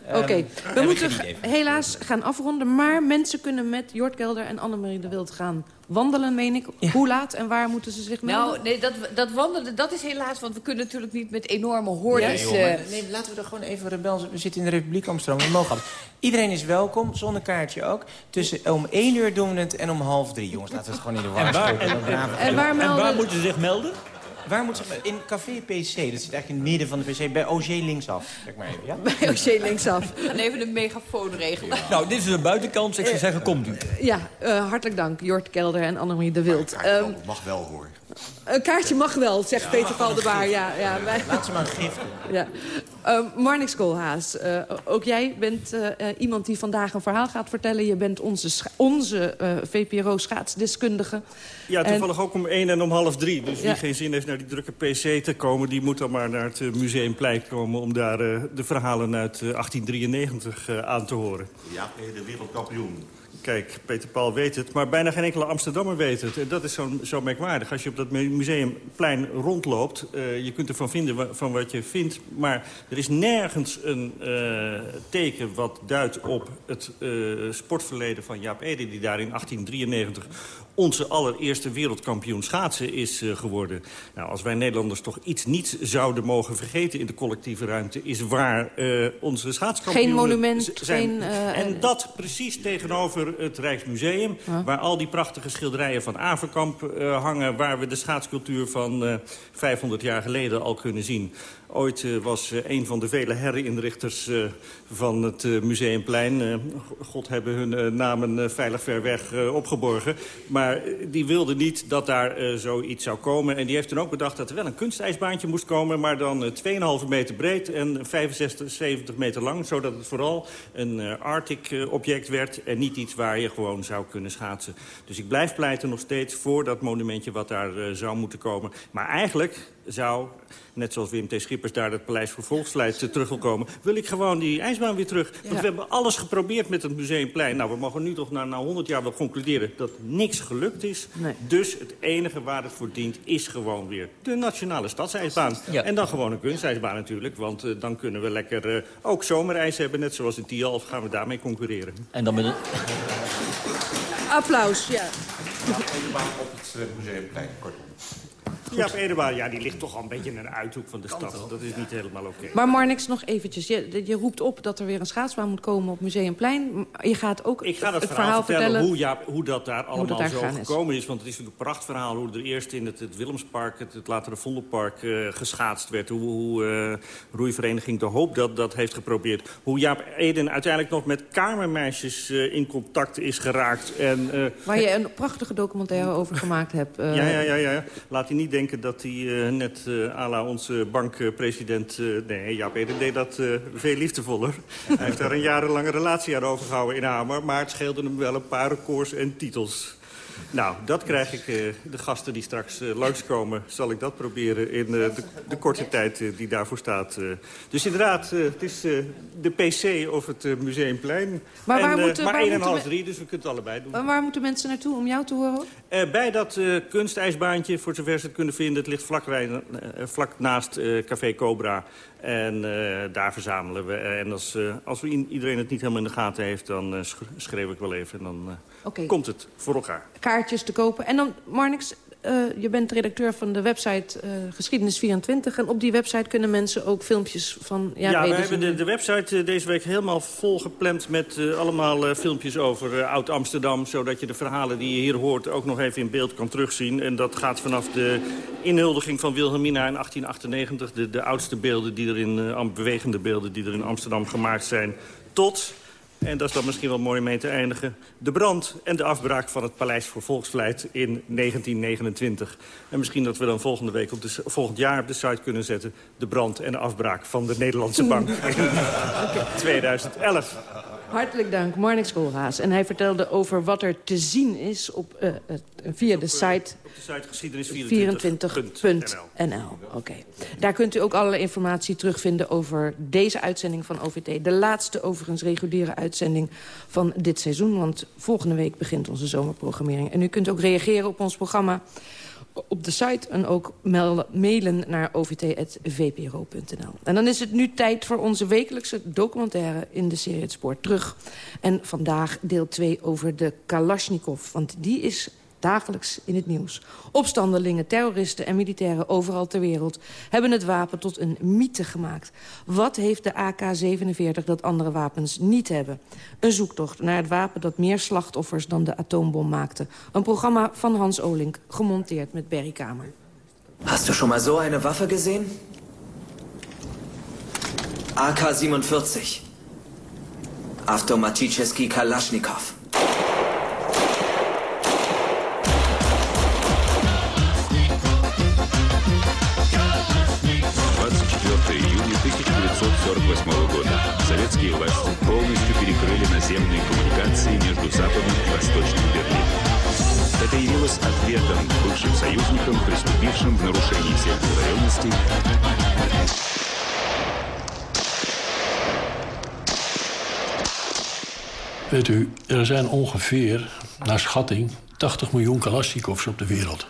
Oké, okay. um, we moeten helaas gaan afronden. Maar mensen kunnen met Jort Kelder en Annemarie de Wild gaan wandelen, meen ik. Ja. Hoe laat en waar moeten ze zich melden? Nou, nee, dat, dat wandelen, dat is helaas... want we kunnen natuurlijk niet met enorme hordes... Ja, nee, nee, laten we er gewoon even rebel... We zitten in de Republiek Amsterdam, we mogen Iedereen is welkom, zonder kaartje ook. Tussen om één uur doen we het en om half drie. Jongens, laten we het gewoon in de war en waar, en, en, en, waar en waar moeten ze zich melden? Waar moet ze... In Café PC, dat zit eigenlijk in het midden van de PC. Bij OG linksaf, zeg maar even, ja? Bij OG linksaf. En even de megafoon regelen. Ja. Nou, dit is een buitenkant. Ik zou zeggen, komt u. Ja, uh, hartelijk dank. Jort Kelder en Annemarie de Wild. Um, mag wel, hoor. Een kaartje mag wel, zegt ja, Peter Valdebaar. Ja, ja, wij... Laat ze maar giften. Ja. Uh, Marnix Koolhaas, uh, ook jij bent uh, iemand die vandaag een verhaal gaat vertellen. Je bent onze, onze VPRO-schaatsdeskundige. Ja, toevallig en... ook om één en om half drie. Dus wie ja. geen zin heeft naar die drukke pc te komen... die moet dan maar naar het Museumplein komen... om daar de verhalen uit 1893 aan te horen. Ja, de wereldkampioen. Kijk, Peter Paul weet het, maar bijna geen enkele Amsterdammer weet het. En dat is zo, merkwaardig. Als je op dat museumplein rondloopt, uh, je kunt ervan vinden van wat je vindt... maar er is nergens een uh, teken wat duidt op het uh, sportverleden van Jaap Ede... die daar in 1893 onze allereerste wereldkampioen schaatsen is uh, geworden. Nou, als wij Nederlanders toch iets niet zouden mogen vergeten in de collectieve ruimte... is waar uh, onze schaatskampioenen Geen monument, zijn. Geen, uh, en dat precies tegenover het Rijksmuseum... Huh? waar al die prachtige schilderijen van Averkamp hangen... waar we de schaatscultuur van 500 jaar geleden al kunnen zien. Ooit uh, was uh, een van de vele herinrichters uh, van het Museumplein. God hebben hun namen veilig ver weg opgeborgen. Maar die wilde niet dat daar zoiets zou komen. En die heeft toen ook bedacht dat er wel een kunstijsbaantje moest komen... maar dan 2,5 meter breed en 65, 70 meter lang. Zodat het vooral een Arctic-object werd... en niet iets waar je gewoon zou kunnen schaatsen. Dus ik blijf pleiten nog steeds voor dat monumentje wat daar zou moeten komen. Maar eigenlijk zou, net zoals Wim T. Schippers daar het Paleis voor Volksvlijt terug wil komen... wil ik gewoon die ijsbaan weer terug. Want ja. we hebben alles geprobeerd met het Museumplein. Nou, we mogen nu toch na, na 100 jaar wel concluderen dat niks gelukt is. Nee. Dus het enige waar het voor dient is gewoon weer de nationale stadsijsbaan. Ja. En dan gewoon een kunstijsbaan natuurlijk. Want uh, dan kunnen we lekker uh, ook zomerijs hebben. Net zoals in Tialf gaan we daarmee concurreren. En dan met een... Applaus, ja. Ja, op het Museumplein, kortom. Ja, op Edebaar, ja, die ligt toch al een beetje in een uithoek van de stad. Dat is niet helemaal oké. Okay. Maar Marnix, nog eventjes. Je, je, roept op dat er weer een schaatsbaan moet komen op Museumplein. Je gaat ook Ik ga het, het verhaal, vertellen, vertellen hoe, ja, hoe dat daar allemaal dat daar zo gekomen is. is. Want het is natuurlijk een prachtverhaal hoe er eerst in het, het Willemspark... het, het latere Vondelpark uh, geschaatst werd. Hoe, hoe uh, roeivereniging De Hoop dat, dat heeft geprobeerd. Hoe Jaap Eden uiteindelijk nog met kamermeisjes uh, in contact is geraakt. En, Waar je een prachtige documentaire over gemaakt hebt. ja, ja, ja, ja. Laat hij niet denken dat hij uh, net uh, à la onze bankpresident... Uh, nee, Jaap Eden deed dat veel liefdevoller. hij heeft daar een jarenlange relatie aan overgehouden in Hamer... maar het scheelde hem wel een paar records en titels. Nou, dat krijg ik, uh, de gasten die straks uh, langskomen... zal ik dat proberen in uh, de, de, korte tijd die daarvoor staat. Dus inderdaad, het is de PC of het Museumplein. Maar, waar en, moeten, maar één en half drie, dus we kunnen het allebei doen. waar moeten mensen naartoe om jou te horen? bij dat kunstijsbaantje, voor zover ze het kunnen vinden... het ligt vlak, vlak naast Café Cobra. En daar verzamelen we. En als, als we iedereen het niet helemaal in de gaten heeft... dan schreef ik wel even en dan okay. komt het voor elkaar. Kaartjes te kopen. En dan, Marnix, uh, je bent redacteur van de website uh, Geschiedenis24. En op die website kunnen mensen ook filmpjes van... Ja, ja we hebben de, de, website uh, deze week helemaal volgepland... met allemaal filmpjes over Oud-Amsterdam... zodat je de verhalen die je hier hoort ook nog even in beeld kan terugzien. En dat gaat vanaf de inhuldiging van Wilhelmina in 1898... de, de oudste beelden, die er in, bewegende beelden die er in Amsterdam gemaakt zijn... tot en dat is dan misschien wel mooi mee te eindigen... de brand en de afbraak van het Paleis voor Volksvlijt in 1929. En misschien dat we dan volgende week op de, volgend jaar op de site kunnen zetten... de brand en de afbraak van de Nederlandse Bank in 2011. Hartelijk dank, Marnix Koolhaas. En hij vertelde over wat er te zien is op, uh, via de site... Op de site geschiedenis24.nl. Oké. Daar kunt u ook alle informatie terugvinden over deze uitzending van OVT. De laatste overigens reguliere uitzending van dit seizoen. Want volgende week begint onze zomerprogrammering. En u kunt ook reageren op ons programma op de site en ook mailen naar ovt.vpro.nl. En dan is het nu tijd voor onze wekelijkse documentaire in de serie Het Spoor Terug. En vandaag deel 2 over de Kalashnikov, want die is dagelijks in het nieuws. Opstandelingen, terroristen en militairen overal ter wereld... hebben het wapen tot een mythe gemaakt. Wat heeft de AK-47 dat andere wapens niet hebben? Een zoektocht naar het wapen dat meer slachtoffers dan de atoombom maakte. Een programma van Hans Olink, gemonteerd met Berry Kamer. Hast du schon mal so eine Waffe gesehen? AK-47. Автоматический Kalaschnikow. 1948 года советские власти полностью перекрыли наземные коммуникации между Западом и Восточным Берлином. Это явилось ответом бывшим союзникам, приступившим в нарушении всех договоренностей. Weet u, er zijn ongeveer, naar schatting, 80 miljoen Kalashnikovs op de wereld.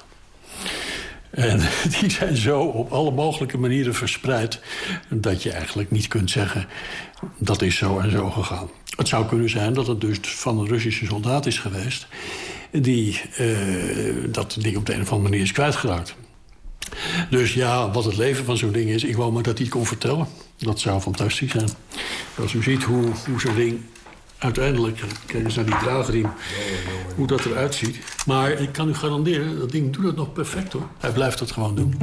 En die zijn zo op alle mogelijke manieren verspreid... dat je eigenlijk niet kunt zeggen, dat is zo en zo gegaan. Het zou kunnen zijn dat het dus van een Russische soldaat is geweest... die uh, dat ding op de een of andere manier is kwijtgeraakt. Dus ja, wat het leven van zo'n ding is... ik wou maar dat hij het kon vertellen. Dat zou fantastisch zijn. Als u ziet hoe, hoe zo'n ding uiteindelijk, kijk eens naar die draagriem, hoe dat eruit ziet. Maar ik kan u garanderen, dat ding doet het nog perfect hoor. Hij blijft het gewoon doen.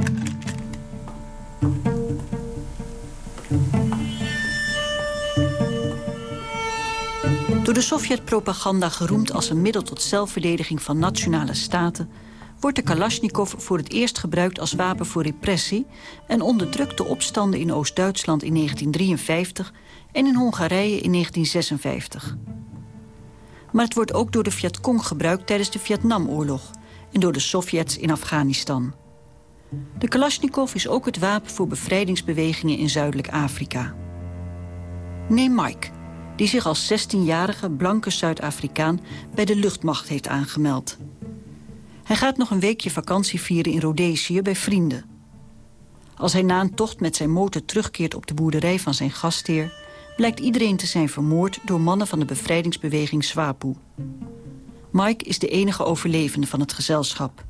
Door de Sovjet-propaganda geroemd als een middel tot zelfverdediging van nationale staten... wordt de Kalashnikov voor het eerst gebruikt als wapen voor repressie... en onderdrukt de opstanden in Oost-Duitsland in 1953 en in Hongarije in 1956. Maar het wordt ook door de Vietcong gebruikt tijdens de Vietnamoorlog... en door de Sovjets in Afghanistan. De Kalashnikov is ook het wapen voor bevrijdingsbewegingen in Zuidelijk Afrika. Neem Mike, die zich als 16-jarige blanke Zuid-Afrikaan... bij de luchtmacht heeft aangemeld. Hij gaat nog een weekje vakantie vieren in Rhodesië bij vrienden. Als hij na een tocht met zijn motor terugkeert op de boerderij van zijn gastheer blijkt iedereen te zijn vermoord door mannen van de bevrijdingsbeweging SWAPO. Mike is de enige overlevende van het gezelschap.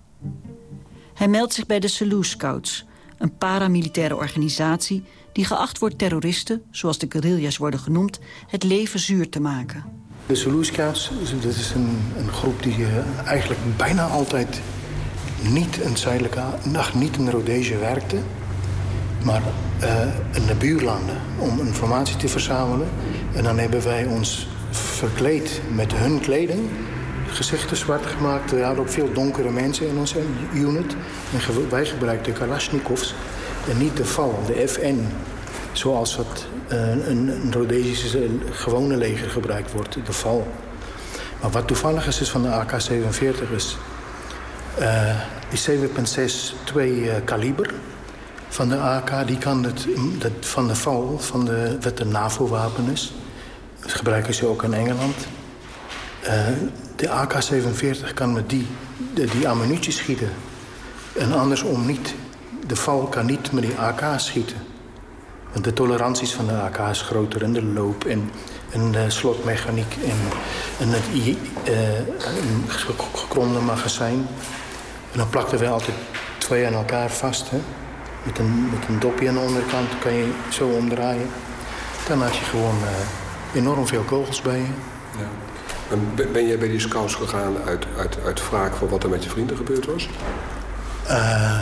Hij meldt zich bij de Selous Scouts, een paramilitaire organisatie... die geacht wordt terroristen, zoals de guerrillas worden genoemd... het leven zuur te maken. De Selous Scouts dat is een, een groep die uh, eigenlijk bijna altijd niet een zuidelijke, nacht niet in Rhodesia werkte maar uh, in de buurlanden om informatie te verzamelen. En dan hebben wij ons verkleed met hun kleding, gezichten zwart gemaakt. We hadden ook veel donkere mensen in onze unit. En wij gebruikten Kalashnikovs en niet de val, de FN. Zoals dat uh, een, Rhodesische gewone leger gebruikt wordt, de val. Maar wat toevallig is, is van de AK-47 is... Uh, die 7.62 uh, kaliber van de AK... die kan het, dat van de val, van de, wat een NAVO-wapen is... dat gebruiken ze ook in Engeland... Uh, de AK-47 kan met die, de, die ammunitie schieten. En andersom niet. De val kan niet met die AK schieten. Want de toleranties van de AK is groter en de loop en, en de slotmechaniek en, het uh, gekromde magazijn. En dan plakten we altijd twee aan elkaar vast. Hè? Met, een, met een dopje aan de onderkant kan je zo omdraaien. Dan had je gewoon uh, enorm veel kogels bij je. Ja. En ben jij bij die scouts gegaan uit, uit, uit wraak van wat er met je vrienden gebeurd was? Uh,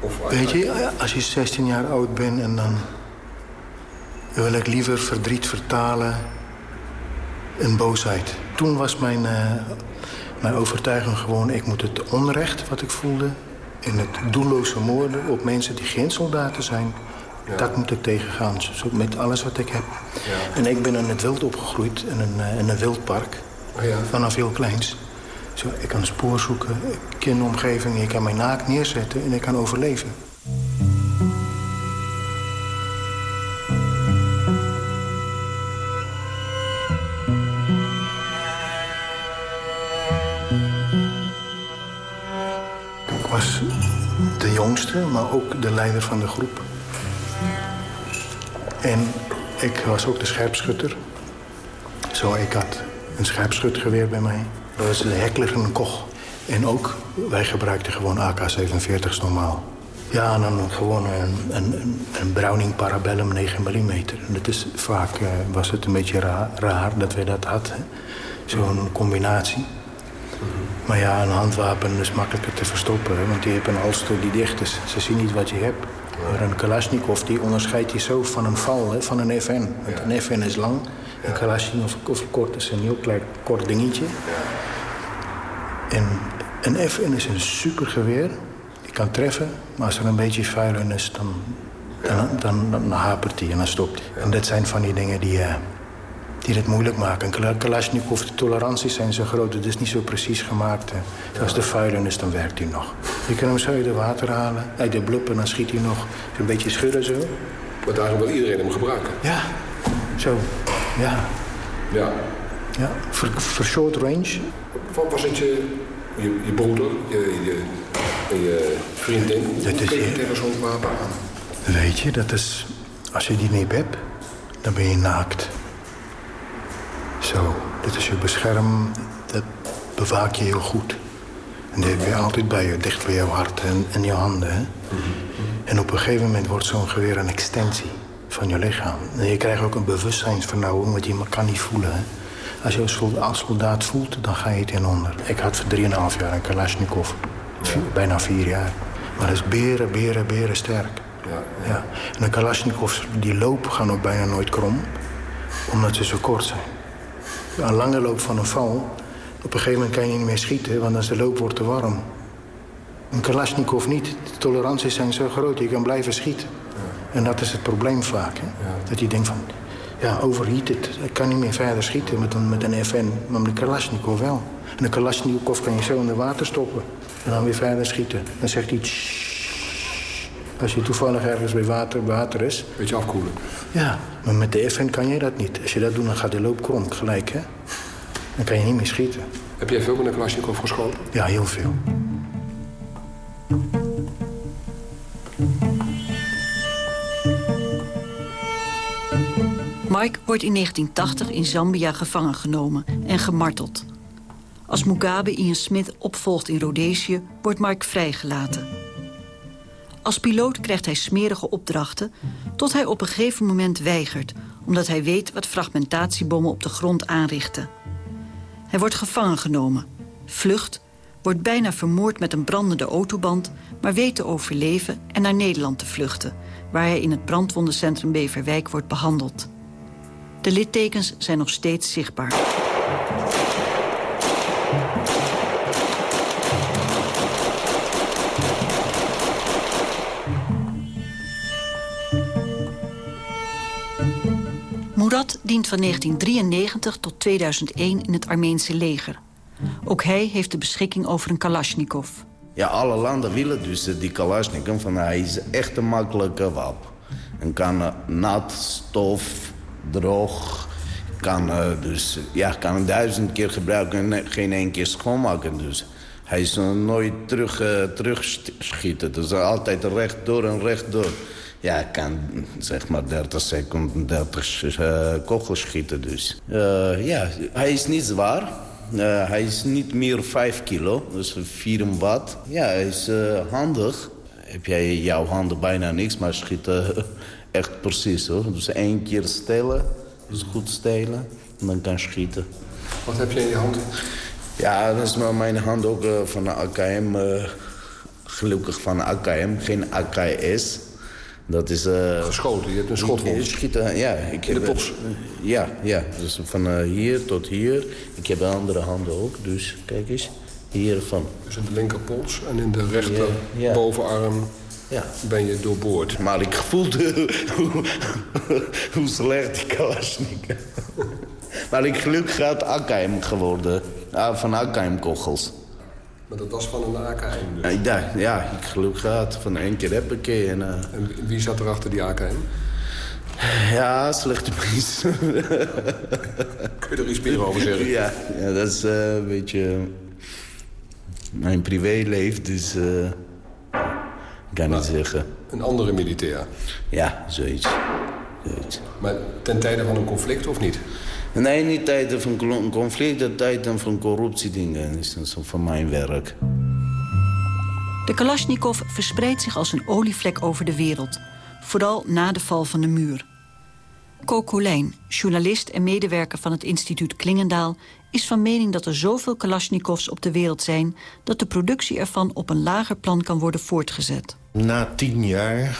of weet je, als je 16 jaar oud bent en dan wil ik liever verdriet vertalen en boosheid. Toen was mijn, uh, mijn overtuiging gewoon... ik moet het onrecht wat ik voelde... en het doelloze moorden op mensen die geen soldaten zijn... Ja. dat moet ik tegengaan, zo met alles wat ik heb. Ja. En ik ben in het wild opgegroeid, in een, uh, in een wildpark. Oh ja. Vanaf heel kleins. Zo, ik kan spoor zoeken, ik ken de omgeving... ik kan mijn naak neerzetten en ik kan overleven. Maar ook de leider van de groep. En ik was ook de scherpschutter. Zo, ik had een scherpschutgeweer bij mij. Dat was de Heckler en Koch. En ook, wij gebruikten gewoon AK-47's normaal. Ja, en dan gewoon een, een, een Browning Parabellum 9 mm. En dat is, vaak uh, was het een beetje raar, dat wij dat hadden. Zo'n combinatie. Maar ja, een handwapen is makkelijker te verstoppen. want die heeft een holster die dicht is. Ze zien niet wat je hebt. Maar een Kalashnikov die onderscheidt je zo van een val, hè, van een FN. Want een FN is lang. Een Kalashnikov kort is een heel klein kort dingetje. En een FN is een supergeweer. Die kan treffen. Maar als er een beetje vuil in is, dan, dan, dan, dan, hapert hij en dan stopt hij. En dat zijn van die dingen die... Uh, die het moeilijk maken. Een Kalashnikov, de toleranties zijn zo groot, het is niet zo precies gemaakt. Als de vuilen is, dan werkt hij nog. Je kan hem zo uit de water halen, uit de blub en dan schiet hij nog. Een beetje schudden zo. Maar daarom wil iedereen hem gebruiken? Ja, zo, ja. Ja. Ja, voor, voor short range. Wat was het je, je, je broeder, je, je, je vriendin? Hoe keek je tegen zo'n wapen aan? Weet je, dat is... Als je die niet hebt, dan ben je naakt. Zo, dit is je bescherm, dat bewaak je heel goed. En die heb je altijd bij je, dicht bij jouw hart en, en je handen. Hè? En op een gegeven moment wordt zo'n geweer een extensie van je lichaam. En je krijgt ook een bewustzijnsvernauwing, want je kan niet voelen. Hè? Als je als soldaat voelt, dan ga je het in onder. Ik had voor 3,5 jaar een Kalashnikov. bijna vier jaar. Maar dat is beren, beren, beren sterk. Ja, ja. En de Kalashnikovs, die lopen gaan ook bijna nooit krom. Omdat ze zo kort zijn een lange loop van een val... op een gegeven moment kan je niet meer schieten, want als de loop wordt te warm. Een Kalashnikov niet. De toleranties zijn zo groot, je kan blijven schieten. En dat is het probleem vaak. Hè? Dat je denkt van, ja, overheated. Ik kan niet meer verder schieten met een, met een FN, maar met een Kalashnikov wel. En een Kalashnikov kan je zo in de water stoppen. En dan weer verder schieten. Dan zegt hij... Als je toevallig ergens bij water, water is. Beetje afkoelen. Ja, maar met de FN kan je dat niet. Als je dat doet, dan gaat de loop krom gelijk, hè. Dan kan je niet meer schieten. Heb jij veel met een Kalashnikov geschoten? Ja, heel veel. Mike wordt in 1980 in Zambia gevangen genomen en gemarteld. Als Mugabe Ian Smith opvolgt in Rhodesië, wordt Mike vrijgelaten. Als piloot krijgt hij smerige opdrachten... tot hij op een gegeven moment weigert... omdat hij weet wat fragmentatiebommen op de grond aanrichten. Hij wordt gevangen genomen, vlucht... wordt bijna vermoord met een brandende autoband... maar weet te overleven en naar Nederland te vluchten... waar hij in het brandwondencentrum Beverwijk wordt behandeld. De littekens zijn nog steeds zichtbaar. Dient van 1993 tot 2001 in het Armeense leger. Ook hij heeft de beschikking over een Kalashnikov. Ja, alle landen willen dus die Kalashnikov. Van, hij is echt een makkelijke wapen. En kan nat, stof, droog... Kan, dus, ja, kan duizend keer gebruiken en geen één keer schoonmaken. Dus hij is nooit terug, uh, terugschieten. Dus altijd rechtdoor en rechtdoor. Ja, ik kan zeg maar 30 seconden 30 uh, kogels schieten dus. Uh, ja, hij is niet zwaar. Uh, hij is niet meer 5 kilo, dus 4 watt. Ja, hij is handig. Heb jij jouw handen bijna niks, maar schiet echt precies hoor. Dus één keer stelen, dus goed stelen, en dan kan schieten. Wat heb je in je hand? Ja, dat is mijn hand ook van de AKM. gelukkig van de AKM, geen AKS. Dat is... Uh, Geschoten, je hebt een schotwond. Schieten, ja. Ik in de pols? ja, ja, dus van uh, hier tot hier. Ik heb andere handen ook, dus kijk eens. Hiervan. Dus in de linkerpols en in de rechter ja, ja. bovenarm ja. ben je doorboord. Maar ik voelde hoe, hoe slecht die Kalashnik. maar ik gelukkig had AKM geworden. Ah, van AKM-kogels. Maar dat was van een AKM dus? Ja, ja ik geluk gehad. Van één keer heb ik en, uh... en wie zat er achter die AKM? Ja, slechte mensen. Kun je er iets meer over zeggen? Ja, ja dat is uh, een beetje mijn privéleven, dus uh, kan niet zeggen. Een andere militair? Ja, zoiets. zoiets. Maar ten tijde van een conflict of niet? Nee, niet tijden van conflicten, tijden van corruptiedingen. Dat is van mijn werk. De Kalashnikov verspreidt zich als een olievlek over de wereld. Vooral na de val van de muur. Ko Colijn, journalist en medewerker van het instituut Klingendaal... is van mening dat er zoveel Kalashnikovs op de wereld zijn... dat de productie ervan op een lager plan kan worden voortgezet. Na tien jaar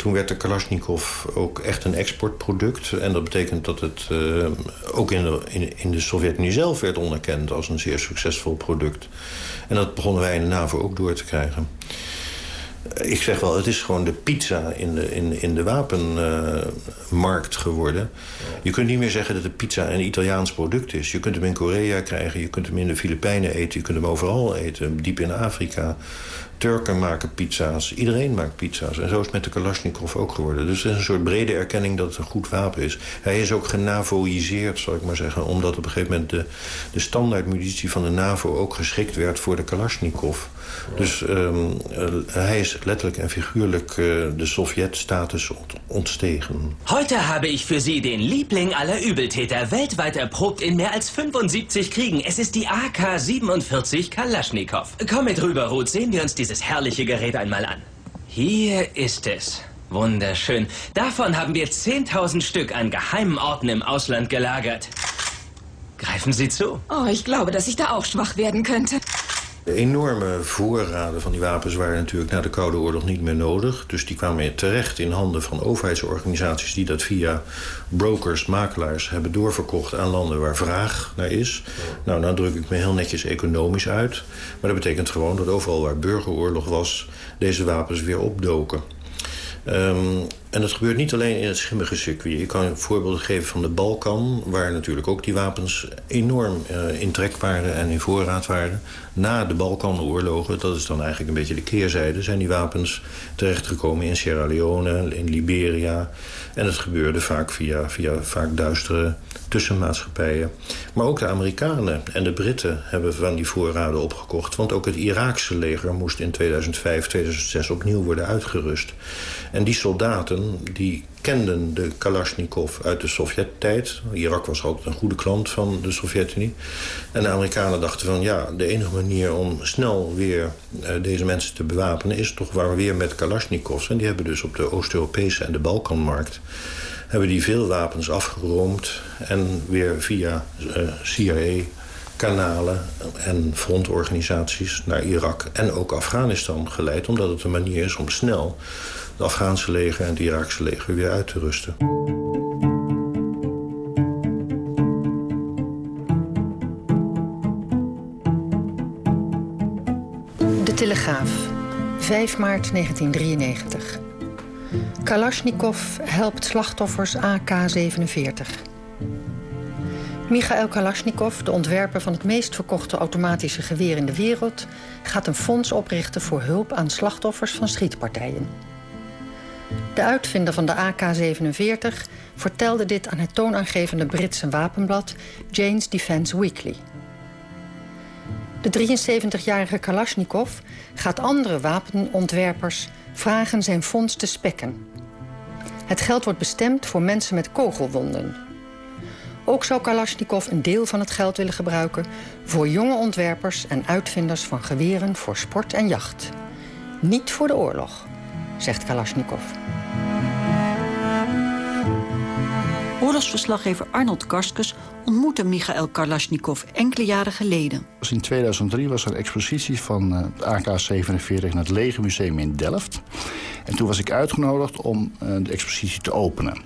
toen werd de Kalashnikov ook echt een exportproduct. En dat betekent dat het uh, ook in de, in, de Sovjet-Unie zelf werd onderkend als een zeer succesvol product. En dat begonnen wij in de NAVO ook door te krijgen. Ik zeg wel, het is gewoon de pizza in de, in, in de wapenmarkt uh, geworden. Je kunt niet meer zeggen dat de pizza een Italiaans product is. Je kunt hem in Korea krijgen, je kunt hem in de Filipijnen eten... je kunt hem overal eten, diep in Afrika. Turken maken pizza's, iedereen maakt pizza's. En zo is het met de Kalashnikov ook geworden. Dus het is een soort brede erkenning dat het een goed wapen is. Hij is ook genavoïseerd, zal ik maar zeggen... omdat op een gegeven moment de, de standaardmunitie van de NAVO... ook geschikt werd voor de Kalashnikov. Dus um, uh, hij is letterlijk en figuurlijk uh, de Sowjetstatus ont ontstegen. Heute habe ich für Sie den Liebling aller Übeltäter, weltweit erprobt in mehr als 75 Kriegen. Es ist die AK-47 Kalaschnikow. Komm mit rüber, Ruth, sehen wir uns dieses herrliche Gerät einmal an. Hier ist es. Wunderschön. Davon haben wir 10.000 Stück an geheimen Orten im Ausland gelagert. Greifen Sie zu. Oh, ich glaube, dass ich da auch schwach werden könnte. De enorme voorraden van die wapens waren natuurlijk na de Koude Oorlog niet meer nodig. Dus die kwamen terecht in handen van overheidsorganisaties... die dat via brokers, makelaars hebben doorverkocht aan landen waar vraag naar is. Nou, nou druk ik me heel netjes economisch uit. Maar dat betekent gewoon dat overal waar burgeroorlog was... deze wapens weer opdoken. Um, en dat gebeurt niet alleen in het schimmige circuit. Ik kan een voorbeeld geven van de Balkan... waar natuurlijk ook die wapens enorm uh, in trek waren en in voorraad waren. Na de Balkanoorlogen, dat is dan eigenlijk een beetje de keerzijde... zijn die wapens terechtgekomen in Sierra Leone, in Liberia. En het gebeurde vaak via, via vaak duistere tussenmaatschappijen. Maar ook de Amerikanen en de Britten hebben van die voorraden opgekocht. Want ook het Iraakse leger moest in 2005, 2006 opnieuw worden uitgerust. En die soldaten die kenden de Kalashnikov uit de Sovjet-tijd. Irak was altijd een goede klant van de Sovjet-Unie. En de Amerikanen dachten van ja, de enige manier om snel weer uh, deze mensen te bewapenen... is toch waar weer met Kalashnikovs. En die hebben dus op de Oost-Europese en de Balkanmarkt hebben die veel wapens afgeroomd en weer via uh, CIA kanalen en frontorganisaties naar Irak en ook Afghanistan geleid... omdat het een manier is om snel het Afghaanse leger en het Iraakse leger weer uit te rusten. De Telegraaf, 5 maart 1993. Kalashnikov helpt slachtoffers AK-47. Michael Kalashnikov, de ontwerper van het meest verkochte automatische geweer in de wereld... gaat een fonds oprichten voor hulp aan slachtoffers van schietpartijen. De uitvinder van de AK-47 vertelde dit aan het toonaangevende Britse wapenblad Jane's Defense Weekly. De 73-jarige Kalashnikov gaat andere wapenontwerpers vragen zijn fonds te spekken. Het geld wordt bestemd voor mensen met kogelwonden. Ook zou Kalashnikov een deel van het geld willen gebruiken... voor jonge ontwerpers en uitvinders van geweren voor sport en jacht. Niet voor de oorlog, zegt Kalashnikov. Oorlogsverslaggever Arnold Karskes ontmoette Michael Kalashnikov enkele jaren geleden. In 2003 was er een expositie van het eh, AK-47 in het Legermuseum in Delft. En toen was ik uitgenodigd om eh, de expositie te openen.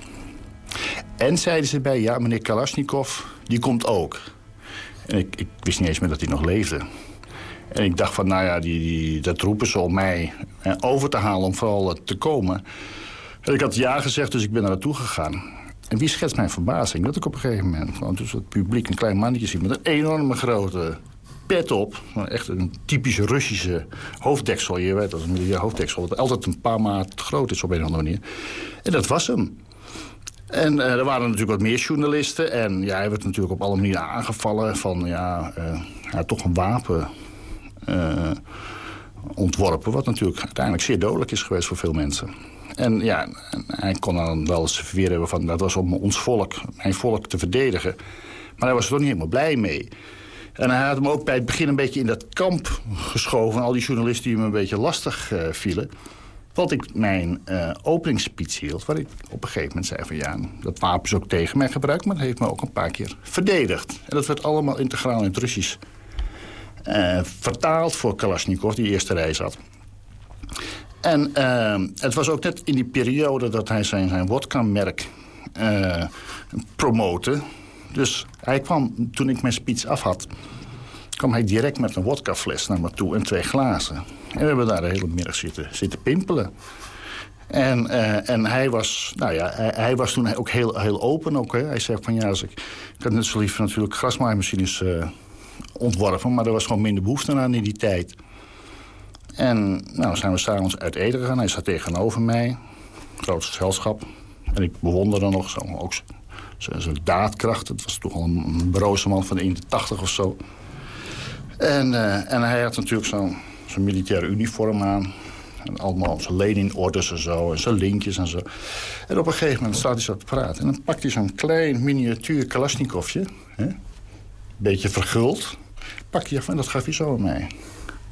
En zeiden ze bij, ja, meneer Kalashnikov, die komt ook. En ik, ik wist niet eens meer dat hij nog leefde. En ik dacht van, nou ja, die, die, dat roepen ze om mij over te halen om vooral te komen. En ik had ja gezegd, dus ik ben er naartoe gegaan. En wie schetst mijn verbazing? Dat ik op een gegeven moment gewoon tussen het publiek een klein mannetje zie... met een enorme grote pet op. Echt een typische Russische hoofddeksel. Je weet, dat een hoofddeksel. Dat altijd een paar maat groot is op een of andere manier. En dat was hem. En uh, er waren natuurlijk wat meer journalisten. En ja, hij werd natuurlijk op alle manieren aangevallen van ja, uh, ja toch een wapen ontworpen. Wat natuurlijk uiteindelijk zeer dodelijk is geweest voor veel mensen. En ja, hij kon dan wel eens hebben van dat was om ons volk, mijn volk te verdedigen. Maar hij was er toch niet helemaal blij mee. En hij had hem ook bij het begin een beetje in dat kamp geschoven. Al die journalisten die hem een beetje lastig uh, vielen. Want ik mijn uh, openingsspeech hield, waar ik op een gegeven moment zei van... ja, dat wapen is ook tegen mij gebruikt, maar dat heeft me ook een paar keer verdedigd. En dat werd allemaal integraal in het Russisch vertaald voor Kalashnikov, die eerste reis had. En uh, het was ook net in die periode dat hij zijn, zijn wodka-merk uh, promote. Dus hij kwam, toen ik mijn speech af had... kwam hij direct met een wodkafles naar me toe en twee glazen. En we hebben daar de hele middag zitten, zitten pimpelen. En, en hij, was, nou ja, hij, hij, was toen ook heel, heel open. Ook, hè. Hij zei van ja, als ik, ik had net zo lief natuurlijk grasmaaimachines uh, ontworpen... maar er was gewoon minder behoefte aan in die tijd. En nou zijn we s'avonds uit eten gegaan. Hij zat tegenover mij. Groot gezelschap. En ik bewonderde nog zo, ook zijn daadkracht. Het was toch al een broze man van de 80 of zo. En, uh, en hij had natuurlijk zo'n zo militaire uniform aan. En allemaal zijn Lenin-orders en zo. En zijn lintjes en zo. En op een gegeven moment staat hij zo te praten. En dan pakt hij zo'n klein miniatuur Kalashnikovje. Hè? Beetje verguld. Af en dat gaf hij zo mij.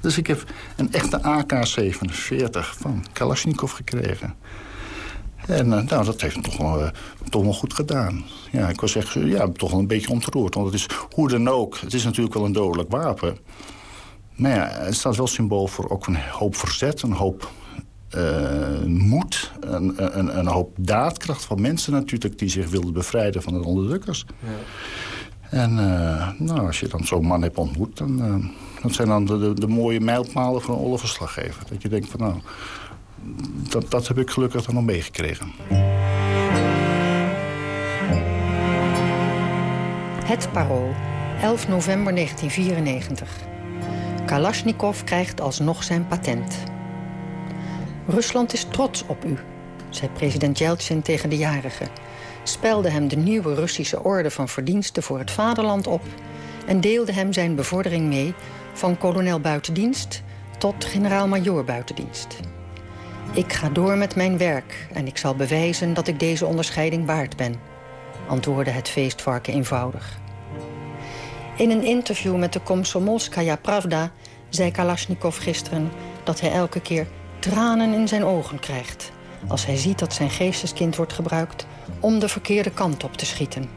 Dus ik heb een echte AK-47 van Kalashnikov gekregen. En uh, nou, dat heeft hem toch wel, uh, toch wel goed gedaan. Ja, ik was echt ja, toch wel een beetje ontroerd. Want het is hoe dan ook, het is natuurlijk wel een dodelijk wapen. Maar ja, het staat wel symbool voor ook een hoop verzet, een hoop moed... Een, een, een, hoop daadkracht van mensen natuurlijk... die zich wilden bevrijden van de onderdrukkers. Ja. En nou, als je dan zo'n man hebt ontmoet... dan dat zijn dan de, de, mooie mijlpalen van een oorlogsverslaggever. Dat je denkt van nou, dat, dat heb ik gelukkig dan nog meegekregen. Het Parool, 11 november 1994. Kalashnikov krijgt alsnog zijn patent. Rusland is trots op u, zei president Yeltsin tegen de jarige. Spelde hem de nieuwe Russische orde van verdiensten voor het vaderland op... en deelde hem zijn bevordering mee van kolonel buitendienst tot generaal-majoor buitendienst. Ik ga door met mijn werk en ik zal bewijzen dat ik deze onderscheiding waard ben, antwoordde het feestvarken eenvoudig. In een interview met de Komsomolskaya Pravda zei Kalashnikov gisteren dat hij elke keer tranen in zijn ogen krijgt als hij ziet dat zijn geesteskind wordt gebruikt om de verkeerde kant op te schieten.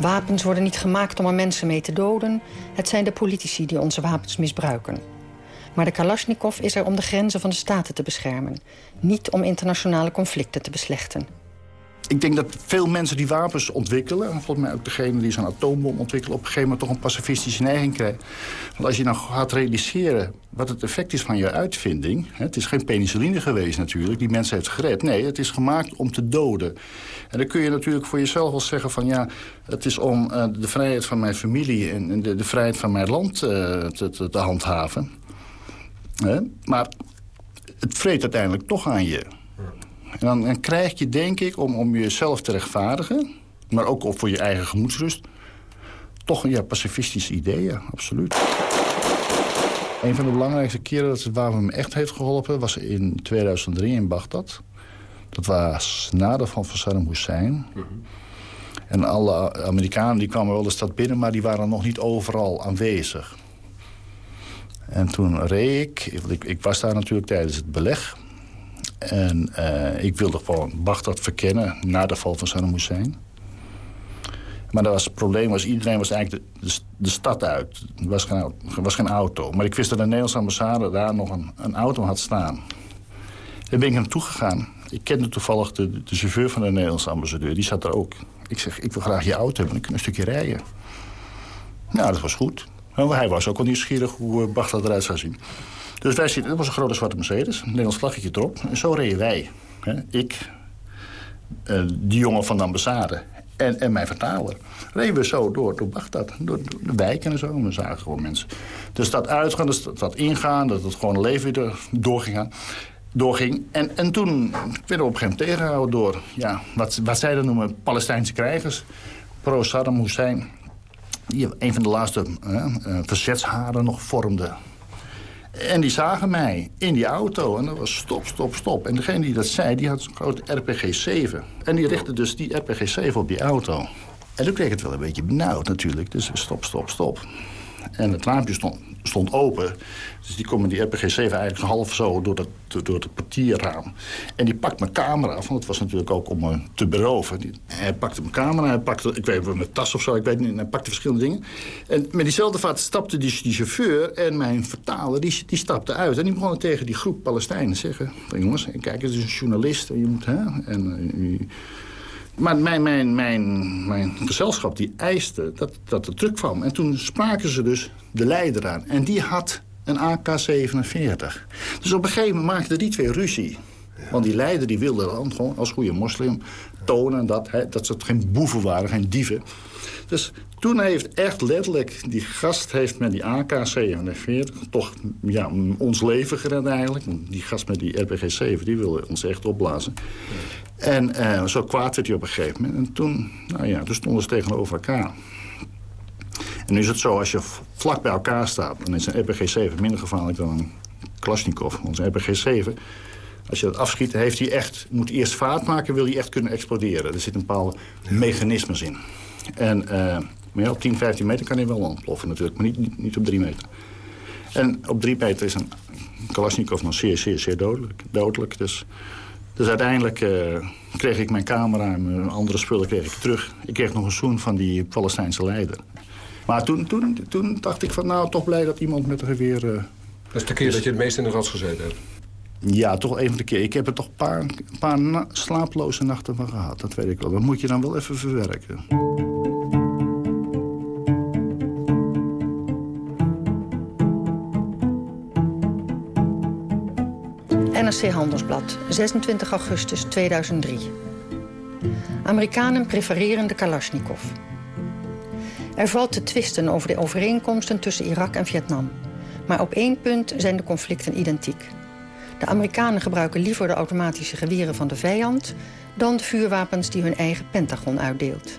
Wapens worden niet gemaakt om er mensen mee te doden. Het zijn de politici die onze wapens misbruiken. Maar de Kalashnikov is er om de grenzen van de staten te beschermen. Niet om internationale conflicten te beslechten. Ik denk dat veel mensen die wapens ontwikkelen... en volgens mij ook degene die zo'n atoombom ontwikkelen... op een gegeven moment toch een pacifistische neiging krijgt. Want als je nou gaat realiseren wat het effect is van je uitvinding... Het is geen penicilline geweest natuurlijk, die mensen heeft gered. Nee, het is gemaakt om te doden. En dan kun je natuurlijk voor jezelf wel zeggen van... ja, het is om uh, de vrijheid van mijn familie en de, vrijheid van mijn land uh, te, te, te, handhaven. Maar het vreet uiteindelijk toch aan je... En dan, dan, krijg je, denk ik, om, om jezelf te rechtvaardigen... maar ook voor je eigen gemoedsrust... toch een ja, pacifistische ideeën, absoluut. Een van de belangrijkste keren dat het waar me echt heeft geholpen... was in 2003 in Bagdad. Dat was na de val van Saddam Hussein. Mm En alle Amerikanen die kwamen wel de stad binnen... maar die waren nog niet overal aanwezig. En toen reed ik, ik, ik was daar natuurlijk tijdens het beleg... En uh, ik wilde gewoon Bagdad verkennen na de val van Saddam Hussein. Maar dat was, het probleem was, iedereen was eigenlijk de, stad uit. Er was, geen, was geen auto. Maar ik wist dat de Nederlandse ambassade daar nog een, een auto had staan. Daar ben ik naartoe gegaan. Ik kende toevallig de, de chauffeur van de Nederlandse ambassadeur. Die zat daar ook. Ik zeg, ik wil graag je auto hebben. Ik kan een stukje rijden. Nou, dat was goed. Hij was ook al nieuwsgierig hoe Bagdad eruit zou zien. Dus wij zitten, dat was een grote zwarte Mercedes, een Nederlands vlaggetje erop. En zo reden wij. Hè? Ik, uh, die jongen van de ambassade en, en mijn vertaler. Reden we zo door, door Bagdad, door, de wijken en zo. We zagen gewoon mensen. Dus dat uitgaan, dat, dat ingaan, dat het gewoon leven weer doorging. doorging. En, en toen werden we op een gegeven moment tegengehouden door... Ja, wat, wat zij dan noemen Palestijnse krijgers. Pro-Saddam Hussein. Die een van de laatste uh, verzetsharen nog vormde en die zagen mij in die auto. En dat was stop, stop, stop. En degene die dat zei, die had een grote RPG-7. En die richtte dus die RPG-7 op die auto. En toen kreeg ik het wel een beetje benauwd natuurlijk. Dus stop, stop, stop. En het raampje stond, stond open. Dus die komt die RPG-7 eigenlijk half zo door, dat, door het portierraam. En die pakt mijn camera af, want het was natuurlijk ook om me te beroven. Hij pakte mijn camera, hij pakte, ik weet niet, mijn tas of zo, ik weet niet, hij pakte verschillende dingen. En met diezelfde vaart stapte die, die chauffeur en mijn vertaler, die, die stapte uit. En die begonnen tegen die groep Palestijnen zeggen... jongens, kijk, het is een journalist en je moet... Hè, en, uh, maar mijn, mijn, mijn, mijn gezelschap die eiste dat, dat er druk kwam. En toen spraken ze dus de leider aan. En die had een AK-47. Dus op een gegeven moment maakten die twee ruzie. Want die leider die wilde dan gewoon als goede moslim tonen... dat, dat ze geen boeven waren, geen dieven. Dus toen heeft echt letterlijk, die gast heeft met die AK-47... toch ja, ons leven gered eigenlijk. Die gast met die RPG-7, die wilde ons echt opblazen. En uh, zo kwaad werd hij op een gegeven moment. En toen, nou ja, toen stonden ze tegenover elkaar. En nu is het zo, als je vlak bij elkaar staat... dan is een RPG-7 minder gevaarlijk dan een Kalashnikov. Want een RPG-7, als je dat afschiet, heeft hij echt, moet eerst vaart maken... wil hij echt kunnen exploderen. Er zitten een bepaalde mechanismes in. En uh, maar ja, op 10, 15 meter kan hij wel ontploffen natuurlijk, maar niet, niet, niet op 3 meter. En op 3 meter is een Kalashnikov nog zeer, zeer, zeer dodelijk. dodelijk. Dus, dus uiteindelijk uh, kreeg ik mijn camera en mijn andere spullen kreeg ik terug. Ik kreeg nog een zoen van die Palestijnse leider. Maar toen, toen, toen dacht ik van, nou, toch blij dat iemand met een geweer... Uh, dat is de keer dat je het meest in de rats gezeten hebt? Ja, toch even de keer. Ik heb er toch een paar, een paar slaaploze nachten van gehad. Dat weet ik wel. Dat moet je dan wel even verwerken. NRC Handelsblad, 26 augustus 2003. Amerikanen prefereren de Kalashnikov. Er valt te twisten over de overeenkomsten tussen Irak en Vietnam. Maar op één punt zijn de conflicten identiek. De Amerikanen gebruiken liever de automatische geweren van de vijand... dan de vuurwapens die hun eigen Pentagon uitdeelt.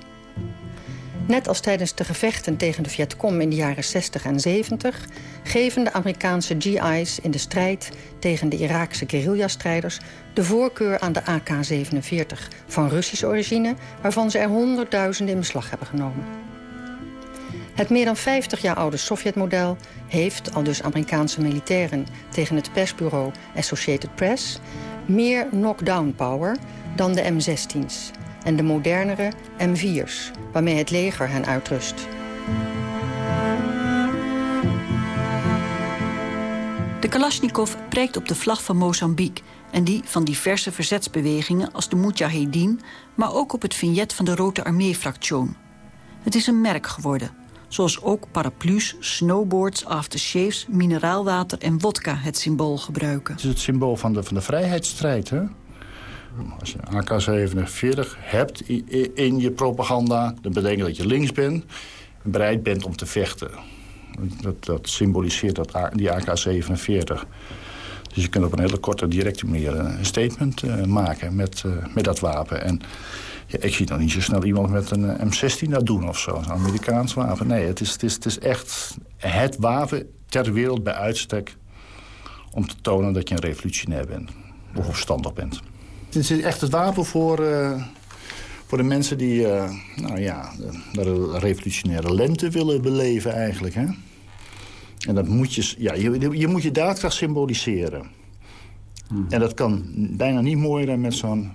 Net als tijdens de gevechten tegen de Vietcong in de jaren 60 en 70... geven de Amerikaanse GI's in de strijd tegen de Iraakse guerrilla-strijders... de voorkeur aan de AK-47 van Russische origine... waarvan ze er honderdduizenden in beslag hebben genomen. Het meer dan 50 jaar oude Sovjetmodel heeft, al dus Amerikaanse militairen... tegen het persbureau Associated Press... meer knockdown power dan de M16's en de modernere M4's, waarmee het leger hen uitrust. De Kalashnikov prijkt op de vlag van Mozambique en die van diverse verzetsbewegingen als de Mujahedin, maar ook op het vignet van de Rode Armee-fractie. Het is een merk geworden, zoals ook paraplu's, snowboards, aftershaves, mineraalwater en wodka het symbool gebruiken. Het is het symbool van de, van de vrijheidsstrijd, hè? Als je AK-47 hebt in je propaganda... dan betekent dat je links bent en bereid bent om te vechten. Dat, dat symboliseert dat, die AK-47. Dus je kunt op een hele korte, directe manier een statement uh, maken met, uh, met dat wapen. En ik zie dan niet zo snel iemand met een eh, M16 dat doen of zo. Een Amerikaans wapen. Nee, het is, het, is, het is echt het wapen ter wereld bij uitstek... om te tonen dat je een revolutionair bent. Of opstandig bent. Het is echt het wapen voor, uh, voor de mensen die uh, nou ja, de, revolutionaire lente willen beleven eigenlijk. Hè? En dat moet je, ja, je, je moet je daadkracht symboliseren. Hmm. En dat kan bijna niet mooier dan met zo'n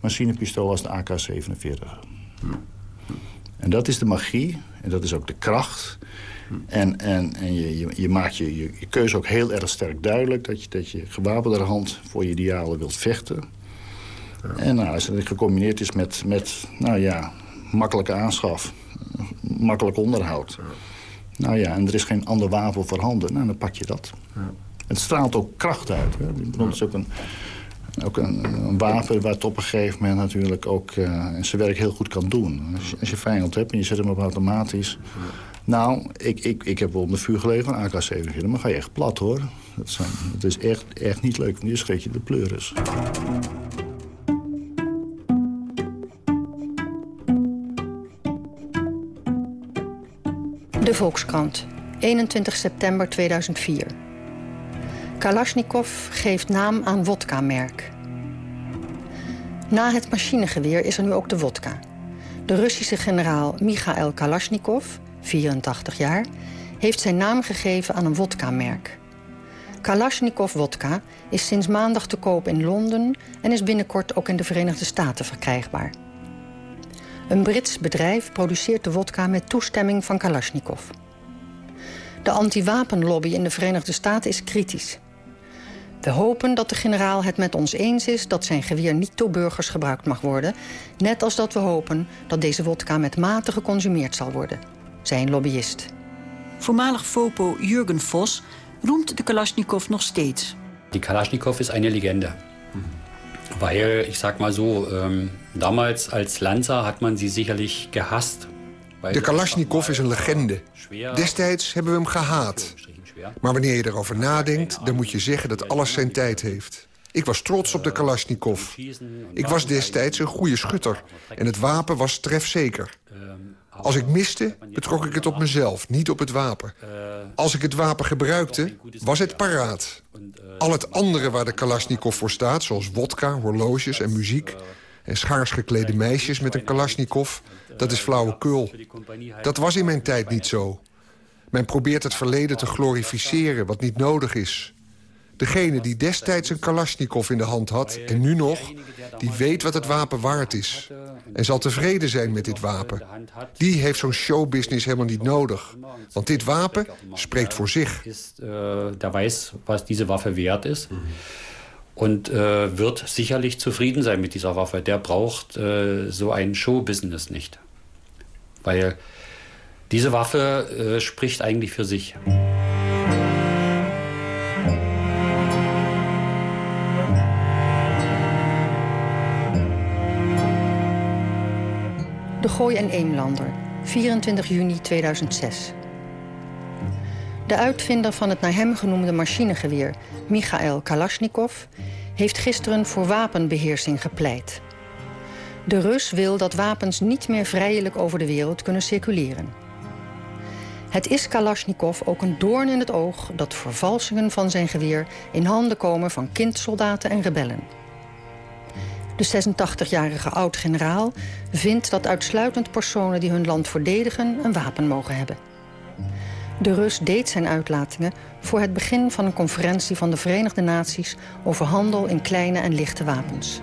machinepistool als de AK-47. Hmm. En dat is de magie en dat is ook de kracht. Hmm. En, en, en je, je, je maakt je, je, je, keuze ook heel erg sterk duidelijk... dat je, dat je gewapenderhand voor je idealen wilt vechten. En nou, als het gecombineerd is met, met nou ja, makkelijke aanschaf, makkelijk onderhoud... Nou ja, en er is geen ander wapen voorhanden. Nou, dan pak je dat. Ja. Het straalt ook kracht uit. Hè. Het is ook een, ook een, een, wapen wat op een gegeven moment natuurlijk ook uh, zijn werk heel goed kan doen. Als je, als je vijand hebt en je zet hem op automatisch... Nou, ik, ik, ik heb wel op de vuur gelegen van AK-47, maar ga je echt plat hoor. Dat, zijn, dat is echt, echt niet leuk, want je schreef je de pleuris. De Volkskrant, 21 september 2004. Kalashnikov geeft naam aan wodka-merk. Na het machinegeweer is er nu ook de wodka. De Russische generaal Michael Kalashnikov, 84 jaar... heeft zijn naam gegeven aan een wodka-merk. Kalashnikov wodka is sinds maandag te koop in Londen... en is binnenkort ook in de Verenigde Staten verkrijgbaar. Een Brits bedrijf produceert de wodka met toestemming van Kalashnikov. De anti-wapenlobby in de Verenigde Staten is kritisch. We hopen dat de generaal het met ons eens is dat zijn geweer niet door burgers gebruikt mag worden. Net als dat we hopen dat deze wodka met mate geconsumeerd zal worden, zei een lobbyist. Voormalig FOPO Jurgen Vos roemt de Kalashnikov nog steeds. Die Kalashnikov is een legende. Weil, ich sag mal so, ähm, damals als Lanza hat man sie sicherlich gehasst. De Kalashnikov is een legende. Destijds hebben we hem gehaat. Maar wanneer je erover nadenkt, dan moet je zeggen dat alles zijn tijd heeft. Ik was trots op de Kalashnikov. Ik was destijds een goede schutter en het wapen was trefzeker. Als ik miste, betrok ik het op mezelf, niet op het wapen. Als ik het wapen gebruikte, was het paraat. Al het andere waar de Kalashnikov voor staat, zoals wodka, horloges en muziek... en schaars geklede meisjes met een Kalashnikov, dat is flauwekul. Dat was in mijn tijd niet zo. Men probeert het verleden te glorificeren, wat niet nodig is. Degene die destijds een Kalashnikov in de hand had, en nu nog... die weet wat het wapen waard is. En zal tevreden zijn met dit wapen. Die heeft zo'n showbusiness helemaal niet nodig. Want dit wapen spreekt voor zich. Der weiß, was diese Waffe wert ist. Und äh, wird sicherlich zufrieden sein mit dieser Waffe. Der braucht äh, so ein Showbusiness nicht. Weil diese Waffe äh, spricht eigentlich für sich. De Gooi en Eemlander, 24 juni 2006. De uitvinder van het naar hem genoemde machinegeweer, Michael Kalashnikov... heeft gisteren voor wapenbeheersing gepleit. De Rus wil dat wapens niet meer vrijelijk over de wereld kunnen circuleren. Het is Kalashnikov ook een doorn in het oog... dat vervalsingen van zijn geweer in handen komen van kindsoldaten en rebellen. De 86-jarige oud-generaal vindt dat uitsluitend personen die hun land verdedigen een wapen mogen hebben. De Rus deed zijn uitlatingen voor het begin van een conferentie van de Verenigde Naties over handel in kleine en lichte wapens.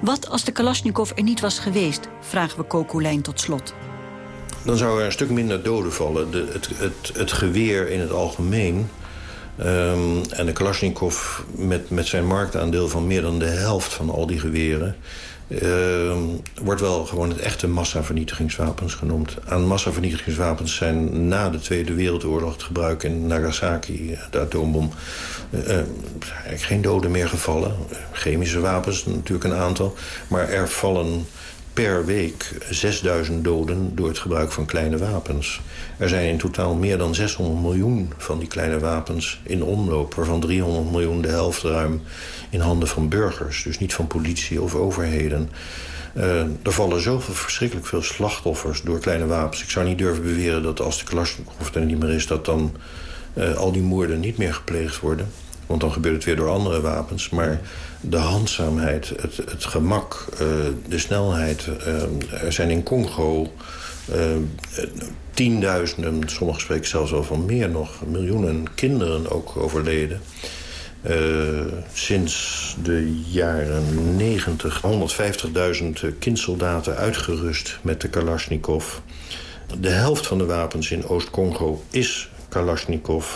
Wat als de Kalashnikov er niet was geweest, vragen we Kokolijn tot slot. dan zou er een stuk minder doden vallen. De, het, het, het geweer in het algemeen... Um, en de Kalashnikov met, met zijn marktaandeel van meer dan de helft van al die geweren... Uh, wordt wel gewoon het echte massavernietigingswapens genoemd. Aan massavernietigingswapens zijn na de Tweede Wereldoorlog... het gebruik in Nagasaki, de atoombom... Uh, eigenlijk geen doden meer gevallen. Chemische wapens natuurlijk een aantal. Maar er vallen per week 6000 doden door het gebruik van kleine wapens. Er zijn in totaal meer dan 600 miljoen van die kleine wapens in omloop... waarvan 300 miljoen, de helft ruim, in handen van burgers. Dus niet van politie of overheden. Uh, er vallen zoveel verschrikkelijk veel slachtoffers door kleine wapens. Ik zou niet durven beweren dat als de Kalashnikov er niet meer is... dat dan uh, al die moorden niet meer gepleegd worden. Want dan gebeurt het weer door andere wapens. Maar de handzaamheid, het, het gemak, uh, de snelheid. er zijn in Congo tienduizenden, sommigen spreken zelfs wel van meer nog... miljoenen kinderen ook overleden. Uh, sinds de jaren 90 150.000 kindsoldaten uitgerust met de Kalashnikov. De helft van de wapens in Oost-Congo is Kalashnikov.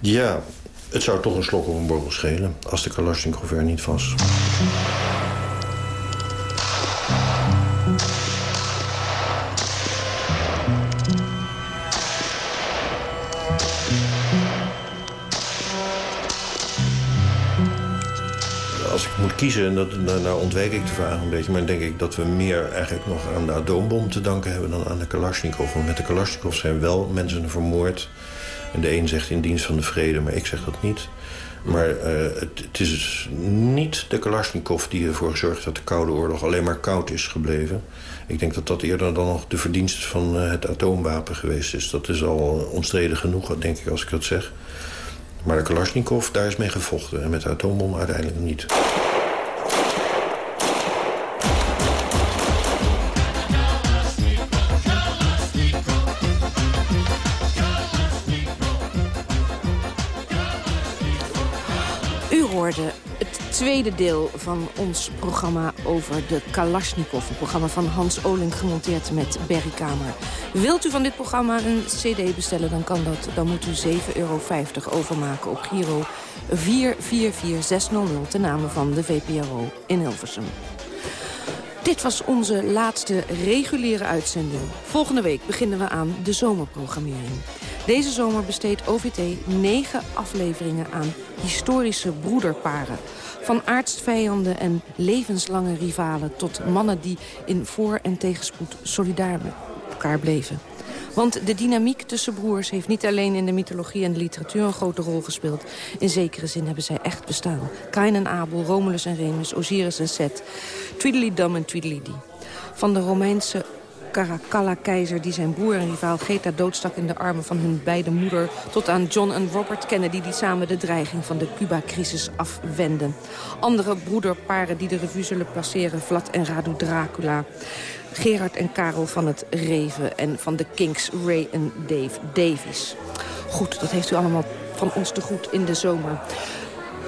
Ja, het zou toch een slok op een borrel schelen als de Kalashnikov er niet was. kiezen, en dat, nou ontwijk ik de vraag een beetje... maar denk ik dat we meer eigenlijk nog aan de atoombom te danken hebben... dan aan de Kalashnikov. Want met de Kalashnikov zijn wel mensen vermoord. En de een zegt in dienst van de vrede, maar ik zeg dat niet. Maar uh, het, het, is dus niet de Kalashnikov die ervoor gezorgd dat de Koude Oorlog alleen maar koud is gebleven. Ik denk dat dat eerder dan nog de verdienst van uh, het atoomwapen geweest is. Dat is al omstreden genoeg, denk ik, als ik dat zeg. Maar de Kalashnikov, daar is mee gevochten. En met de atoombom uiteindelijk niet. Het tweede deel van ons programma over de Kalashnikov. Een programma van Hans Oling gemonteerd met Berry Kamer. Wilt u van dit programma een cd bestellen, dan kan dat. Dan moet u 7,50 euro overmaken op Giro 444600... ten name van de VPRO in Hilversum. Dit was onze laatste reguliere uitzending. Volgende week beginnen we aan de zomerprogrammering. Deze zomer besteedt OVT negen afleveringen aan historische broederparen. Van aardsvijanden en levenslange rivalen tot mannen die in voor- en tegenspoed solidair met elkaar bleven. Want de dynamiek tussen broers heeft niet alleen in de mythologie en de literatuur een grote rol gespeeld. In zekere zin hebben zij echt bestaan. Kain en Abel, Romulus en Remus, Osiris en Set. Tweedledum en Tweedledee. Van de Romeinse Caracalla-keizer die zijn broer en rivaal Geta doodstak in de armen van hun beide moeder... tot aan John en Robert Kennedy die samen de dreiging van de Cuba-crisis afwenden. Andere broederparen die de revue zullen passeren, Vlad en Radu Dracula... Gerard en Karel van het Reven en van de Kings Ray en Dave Davies. Goed, dat heeft u allemaal van ons te goed in de zomer.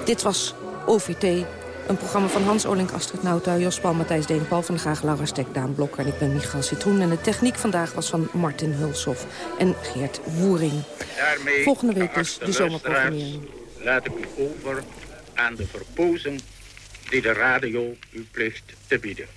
Dit was OVT een programma van Hans Olink, Astrid Nauta, Jos Paul, Matthijs Deen, Paul van der Graag, Laura Stek, Daan Blokker en ik ben Michael Citroen. En de techniek vandaag was van Martin Hulshoff en Geert Woering. Daarmee, Volgende week dus de zomerprogrammering. laat ik u over aan de verpozen die de radio u plicht te bieden.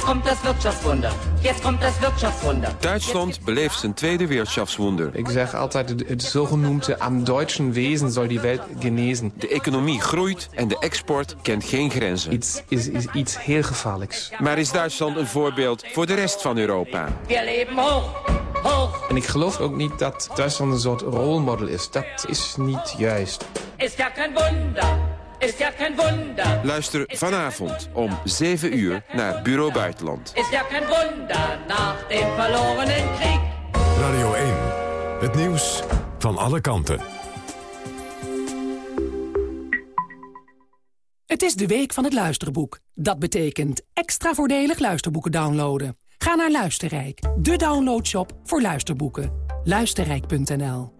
Jetzt kommt das Wirtschaftswunder. Jetzt kommt das Wirtschaftswunder. Duitsland beleeft zijn tweede Wirtschaftswunder. Ik zeg altijd, het zogenoemde am deutschen Wesen zal die Welt genezen. De economie groeit en de export kent geen grenzen. Iets is, is iets heel gevaarlijks. Maar is Duitsland een voorbeeld voor de rest van Europa? We leven hoog. Hoog. En ik geloof ook niet dat Duitsland een soort rolmodel is. Dat is niet juist. Is ja geen wonder is ja geen wonder. Luister vanavond om 7 uur naar Bureau Buitenland. Is ja geen wonder na de verloren krieg. Radio 1, het nieuws van alle kanten. Het is de week van het luisterboek. Dat betekent extra voordelig luisterboeken downloaden. Ga naar Luisterrijk, de downloadshop voor luisterboeken. Luisterrijk.nl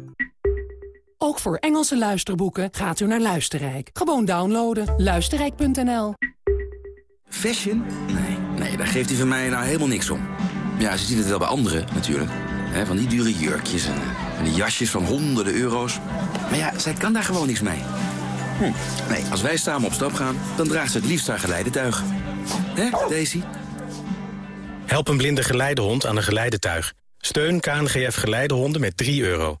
Ook voor Engelse luisterboeken gaat u naar Luisterrijk. Gewoon downloaden. Luisterrijk.nl Fashion? Nee, nee, daar geeft hij van mij nou helemaal niks om. Ja, ze ziet het wel bij anderen natuurlijk. He, van die dure jurkjes en, en die jasjes van honderden euro's. Maar ja, zij kan daar gewoon niks mee. Hm. Nee, als wij samen op stap gaan, dan draagt ze het liefst haar geleidetuig. Hè, Daisy? Help een blinde geleidehond aan een geleidetuig. Steun KNGF Geleidehonden met 3 euro.